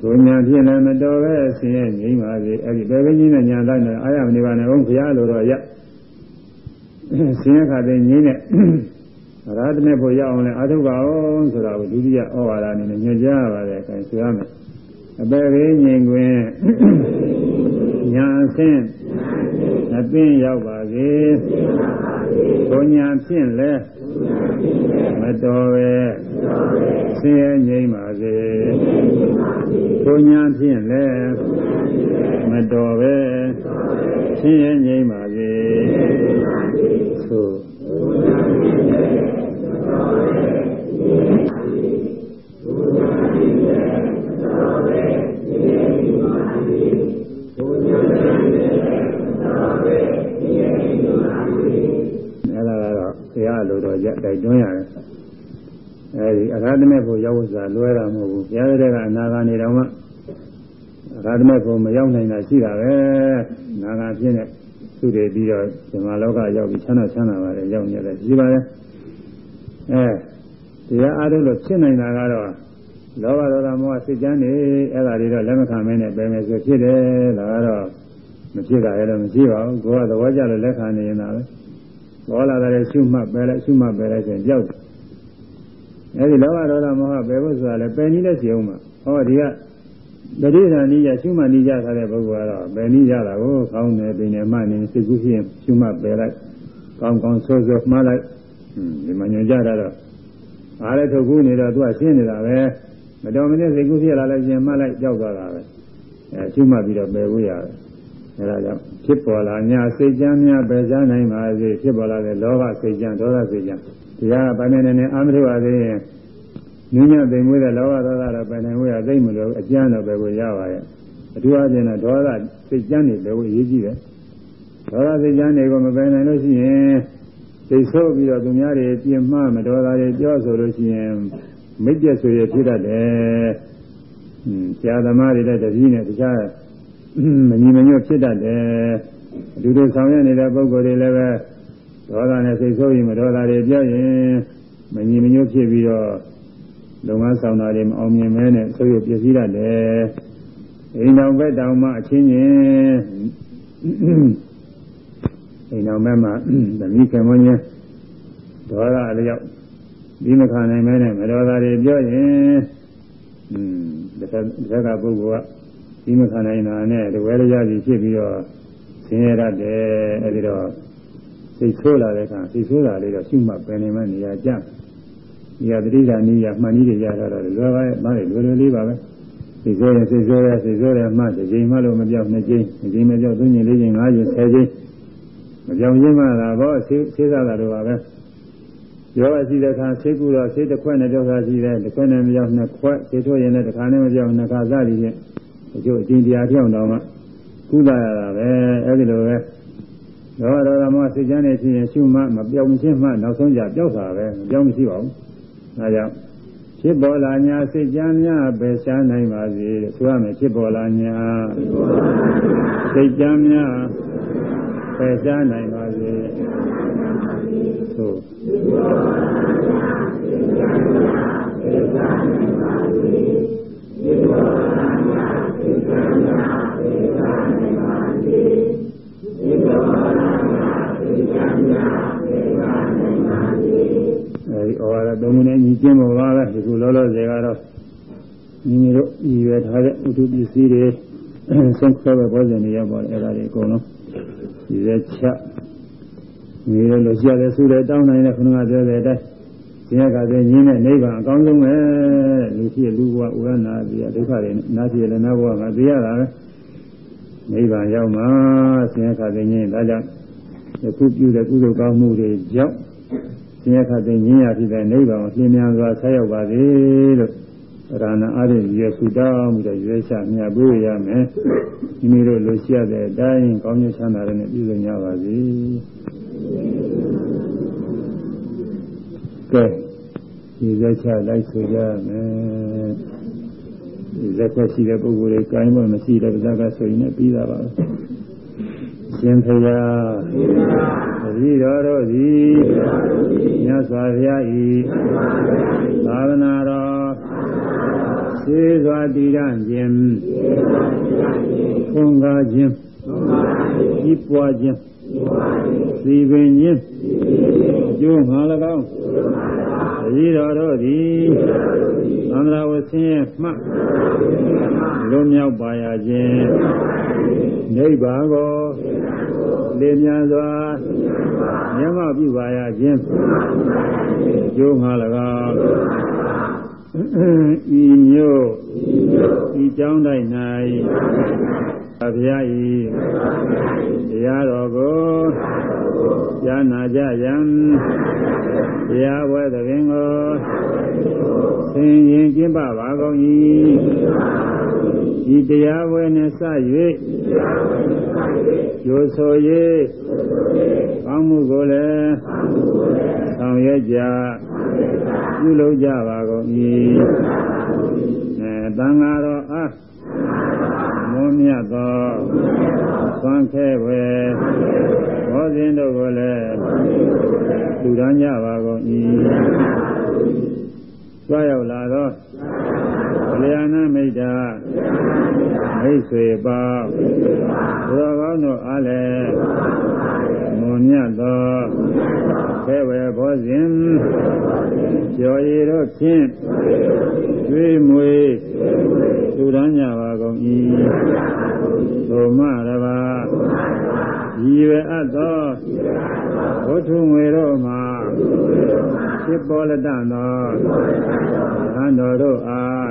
ဒုညာဖြစ်လည်းမတော်ပဲဆင်းရဲငြိမ်းပါစေအဲ့ဒီဘယ်ဘင်းကြီးနဲ့ညာတိုင်းနဲ့အားရမနေပါနဲ့ဘုရားလိုတော့ရဆင်းရဲခါသိငြိမ်းတဲ့ ရာထနဲ့ဖို့ရအောင်လဲအာထုပါအောင်ဆိုတာကိုဒုတိယဩဝါဒအနေနဲ့ညွှန်ကြားပါတယ်အဲဆိုရမယ်အပေလေးငြိမ်ခွင်ညာအဆင်းအပင်းရောက်ပါစေဘုံညာဖြင့်လဲမတော်ပဲဆင်းရဲငြိမ်ပါစေဘုံညာဖြင့်လဲမတော်ပဲဆင်းရဲငြိမ်ပါစေ လို့တော့တိုက်တွန်းရတယ်အဲဒီအရာဓမေဖို့ရောက်ဥစားလွဲတာမဟုတ်ဘူးဘုရားတဲ့ကအနာဂါနေတော့မှအရာဓမေဖို့မရောက်နိုင်တာရှိတာပဲနာဂါဖြစ်နေသူတွေပြီးတော့ဇမလောကရောက်ပြီးချမ်းသာချမ်းသာပါတယ်ရောက်နေတယ်ရှိပါတယ်အဲဒီတရားအားထုတ်လို့ဖြစ်နိုင်တာကတော့လောဘဒေါသမောဟစိတ်ကြမ်းနေအဲ့ဒါတွေတော့လက်မခံမင်းနဲ့ပဲမယ်ဆိုဖြစ်တယ်ဒါကတော့မဖြစ်တာလည်းမရှိပါဘူးကိုယ်ကသဘောကျလို့လက်ခံနေရင်သာပဲ ပေါ်လာတဲ့ရှုမှတ်ပဲလဲရှုမှတ်ပဲလဲဆိုရင်ကြောက်တယ်အဲဒီလောဘဒေါသမောဟပယ်ဖို့ဆိုတာလဲပယ်နည်းနဲ့စီအောင်မှာဟောဒီကတတိယနိယရှုမှတ်နိယထားတဲ့ပုဂ္ဂိုလ်ကတော့ပယ်နည်းရတာကိုကောင်းတယ်ပင်နေမှနေစိတ်ကူးဖြစ်ရင်ရှုမှတ်ပယ်လိုက်ကောင်းကောင်းဆိုးဆိုးမှားလိုက်ဒီမှာညွန်ကြတာတော့အားလည်းထုတ်ကူးနေတော့သူကရှင်းနေတာပဲမတော်မင်းစိတ်ကူးဖြစ်လာလိုက်ရင်မှတ်လိုက်ကြောက်သွားတာပဲအဲရှုမှတ်ပြီးတော့ပယ်ဖို့ရတယ် အဲဒါကြောင့်ဖြစ်ပေါ်လာညာစိတ်ကြမ်းများပဲစားနိုင်ပါစေဖြစ်ပေါ်လာတဲ့လောဘစိတ်ကြမ်းဒေါသစိတ်ကြမ်းတရားဗာနေနေအာမထုပါသေးရင်ညဉ့်ညံ့သိမ်မွေးတဲ့လောဘဒေါသတော့ပဲနိုင်ဝေးရသိမ့်မလို့အကျမ်းတော့ပဲကိုရပါရဲ့အထူးအချင်းတော့ဒေါသစိတ်ကြမ်းတွေပဲကိုအရေးကြီးတယ်ဒေါသစိတ်ကြမ်းတွေကိုမပယ်နိုင်လို့ရှိရင်သိဆိုးပြီးတော့သူများတွေပြင်မှမဒေါသတွေပြောဆိုလို့ရှိရင်မိတ်ပြဆွေရဖြစ်တတ်တယ်။ဟင်းဆရာသမားတွေလည်းတပည့်နဲ့တခြား မညီမညွတ်ဖြစ်တတ်တယ်အတူတူဆောင်ရွက်နေတဲ့ပုဂ္ဂိုလ်တွေလည်းပဲဒေါသနဲ့စိတ်ဆိုးရင်မဒေါသတွေပြောရင်မညီမညွတ်ဖြစ်ပြီးတော့လုပ်ငန်းဆောင်တာတွေမအောင်မြင်မဲနဲ့ဆိုးရပြည့်စည်တတ်တယ်အိမ်တော်ဘက်တောင်မှအချင်းချင်းအိမ်တော်ဘက်မှာသမီးခင်မင်းချင်းဒေါသအလျောက်ဒီမခံနိုင်မဲနဲ့မဒေါသတွေပြောရင်อืมတစ်ခါကပုဂ္ဂိုလ်က ဒီမခံနိုင်တာနဲ့တဝဲရစီဖြစ်ပြီးတော့ဆင်းရဲရတယ်အဲဒီတော့စိတ်ဆိုးလာတဲ့အခါစိတ်ဆိုးတာလေးတော့ရှုမှတ်ပင်နေမှနေရာကျနေရာတတိယနေရာမှန်ကြီးတွေရတာတော့လွယ်ပါရဲ့မားတယ်လွယ်လွယ်လေးပါပဲစိတ်ဆိုးရင်စိတ်ဆိုးရစိတ်ဆိုးရမှတစ်ချိန်မှလို့မပြောက်နှစ်ချိန်တစ်ချိန်မပြောက်သုံးချိန်လေးချိန်ငါးချိန်ဆယ်ချိန်မပြောင်းရင်းမှလာတော့ဆေးဆေးစားတာတော့ပါပဲရောရှိတဲ့အခါဆေးကူတော့ဆေးတစ်ခွက်နဲ့ကြောက်တာရှိတယ်တစ်ခွက်နဲ့မပြောက်နှစ်ခွက်ဆေးထိုးရင်လည်းတစ်ခါနဲ့မပြောက်နှစ်ခါစသည်ဖြင့် အကျိုးအကျဉ်းတရားပြောင်းတော့မှကုသရတာပဲအဲဒီလိုပဲဒေါသဒေါသမောစိတ်ချမ်းနေဖြစ်ရင်ရှုမှမပြောင်းမချင်းမှနောက်ဆုံးကြပျောက်တာပဲမပြောင်းမရှိပါဘူးဒါကြောင့်ဖြစ်ပေါ်လာညာစိတ်ချမ်းများပဲရှားနိုင်ပါစေဆိုရမယ်ဖြစ်ပေါ်လာညာစိတ်ချမ်းများပဲရှားနိုင်ပါစေသို့ဖြစ်ပေါ်လာညာစိတ်ချမ်းများပဲရှားနိုင်ပါစေဖြစ်ပေါ်လာညာစိတ်ချမ်းများပဲရှားနိုင်ပါစေဖြစ်ပေါ်လာညာစိတ်ချမ်းများပဲရှားနိုင်ပါစေအဲ ဒီဩဝါဒသုံးခုနဲ့ညီကျင်းပေါ်ပါပဲဒီခုလောလောဆယ်ကတော့မိမိတို့ညီရွယ်ထားတဲ့ဥထုပစ္စည်းတွေဆုံးခွဲပဲပေါ်စဉ်နေရပါတယ်အဲ့ဒါတွေအကုန်လုံးဒီသက်ချနေရလို့ရှာတယ်ဆိုတယ်တောင်းနိုင်တယ်ခဏကပြောတဲ့အတိုင်းဆင်းရဲကတဲ့ညင်းတဲ့နိဗ္ဗာန်အကောင်းဆုံးပဲလူဖြစ်လူဘဝဥရနာပြီးဒုက္ခတွေနာဖြစ်လည်းနာဘဝကသိရတာပဲနိဗ္ဗာန်ရောက်မှာဆင်းရဲကတဲ့ညင်းဒါကြောင့်ယခုပြုတဲ့ကုသိုလ်ကောင်းမှုတွေကြောင့်ဆ င်းရဲကတဲ့ညင်းရဖြစ်တဲ့နိဗ္ဗာန်ကိုလင်းမြန်စွာဆက်ရောက်ပါစေလို့ရာဏအားဖြင့်ရွယ်ဆူတောင်းပြီးတော့ရွယ်ချမြတ်ပေးရမယ်မိမိတို့လိုရှိရတဲ့အတိုင်းကောင်းကျိုးချမ်းသာတဲ့နဲ့ပြည့်စုံကြပါစေကဲဒီရက်ချလိုက်ဆိုကြမယ်ဒီရက်ချက်ရှိတဲ့ပုဂ္ဂိုလ်တွေကိုင်းမမရှိတဲ့ပဇာကဆိုရင်လည်းပြီးတာပါပဲရှင်ဖရာသ တိတော်တို့သည်မြတ်စွာဘုရားဤသာသနာတော်သေစွာတည်ရခြင်းခွန်ကားခြင်းဤပွားခြင်းစီပင်ခြင်းကျိုးငါ၎င်းသတိတော်တို့သည် သန္တရာဝဆင်းရဲမှလွန်မြောက်ပါရခြင်းနိဗ္ဗာန်ကိုလေမြန်စွာမျက်မှောက်ပြုပါရခြင်းကျိုးငါ၎င်းဤမျိုးဤကြောင်းတိုင်း၌ ဘုရားဤတရားတော်ကိုကြားနာကြယံတရားဝဲသဘင်ကိုသင်ရင်ကျင့်ပပါကုန်၏ဤတရားဝဲနှင့်စ၍ကျိုးဆို၍ကောင်းမှုကိုလည်းဆောင်ရွက်ကြပြုလုပ်ကြပါကုန်၏အဲတန်ဃာတော်အား မွန်မြတ်သောသွန်ခဲဝဲဘောဇင်းတို့ကိုလည်းလူတော်ကြပါကုန်၏ကြွားရောက်လာသောလျာဏမိတ်တာမိတ်ဆွေပေါင်းဘုရားကောင်းတို့အားလည်း မွန်မြတ်သောခဲဝဲဘောဇင်ကျော်ရည်တို့ဖြင့်ကျွေးမွေသူရမ်းကြပါကုန်၏သို့မှတပါရည်ရွယ်အပ်သောဝတ္ထုငွေတို့မှာဖြစ်ပေါ်လက်တန်သောသံတော်တို့အား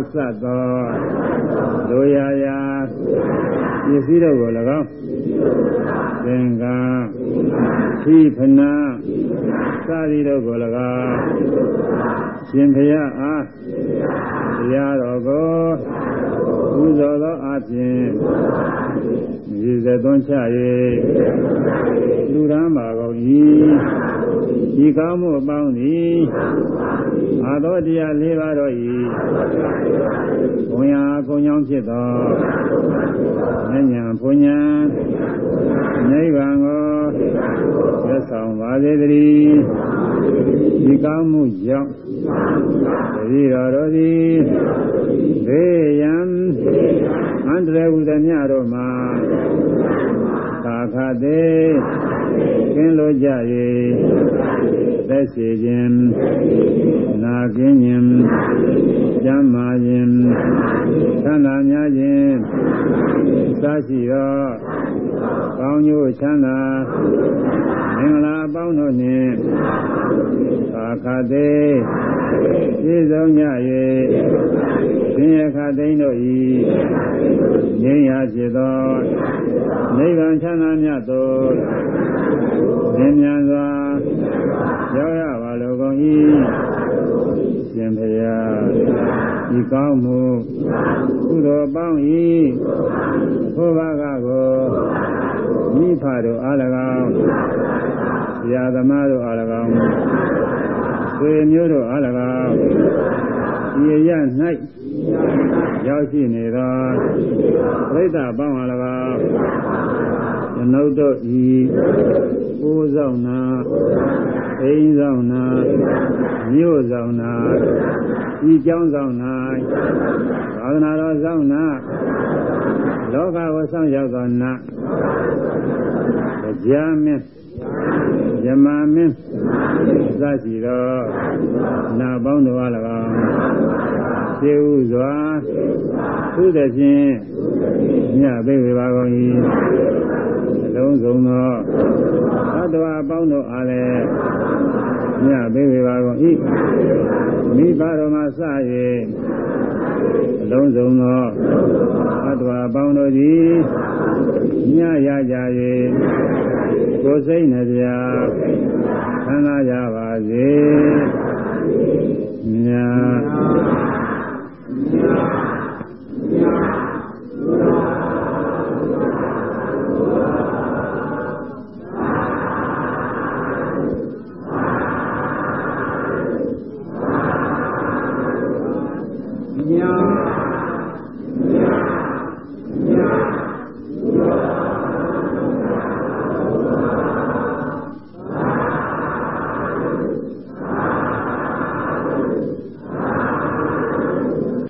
အာသတ်သောလူရာရာပစ္စည်းတို့ကို၎င်းသင်္ကန်းခိဖနာစာရီတို့ကို၎င်းရှင်ဘုရားအားတရားတော်ကိုပူဇော်သောအပြင်ရည်စက်သွန်းချ၍လူရန်ပါကုန်၏ ဒီကောင်းမှုအပေါင်းသည်အာသောတရား၄ပါးတို့၏ဘုံရာကုံကြောင့်ဖြစ်သောဉာဏ်ဘုံညာနိဗ္ဗာန်ကိုသက်ဆောင်ပါစေတည်းဒီကောင်းမှုကြောင့်တတိတော်တို့သည်ဘေးရန်အန္တရာယ်ဟူသည်များတို့မှာသာ ခသေးကင်းလို့ကြ၍သက်စေခြင်းနာကင်းခြင်းကျမ်းမာခြင်းသံသာများခြင်းစရှိသော ကောင်းကျိုးချမ်းသာမင်္ဂလာအပေါင်းတို့နှင့်သာခသေးပြည့်စုံကြ၍သင်ရခသိန်းတို့၏ငြိမ်းရာဖြစ်သောနိဗ္ဗာန်ချမ်းသာမြတ်သို့သင်မြန်စွာရောက်ရပါလိုကုန်၏ ရှင်ဘုရားဤကောင်းမှုကုသိုလ်ပေါင်း၏ဘုရားကကိုမိဖတို့အား၎င်းဆရာသမားတို့အား၎င်းဆွေမျိုးတို့အား၎င်းဒီရ၌ရောက်ရှိနေသောပြိဿပေါင်းအား၎င်းကျွန်ုပ်တို့ဤကိုးဆောင်နာ အိမ်ဆောင်နာမြို့ဆောင်နာဤကျောင်းဆောင်နာသာသနာတော်ဆောင်နာလောကကိုဆောင်ရောက်သောနာတရားမင်းယမမင်းသရှိသောနာပေါင်းတော်အား၎င်းသေဥစွာသုသဖြင့်မြတ်ပေဝေပါကုန်၏ လုံးစုံသောသတ္တဝါအပေါင်းတို့အားလည်းမြတ်ပေးပေပါကုန်၏မိဘတော်မှာစ၍အလုံးစုံသောသတ္တဝါအပေါင်းတို့သည်မြတ်ရကြ၍ကိုယ်စိတ်နှပြသံသာကြပါစေမြတ်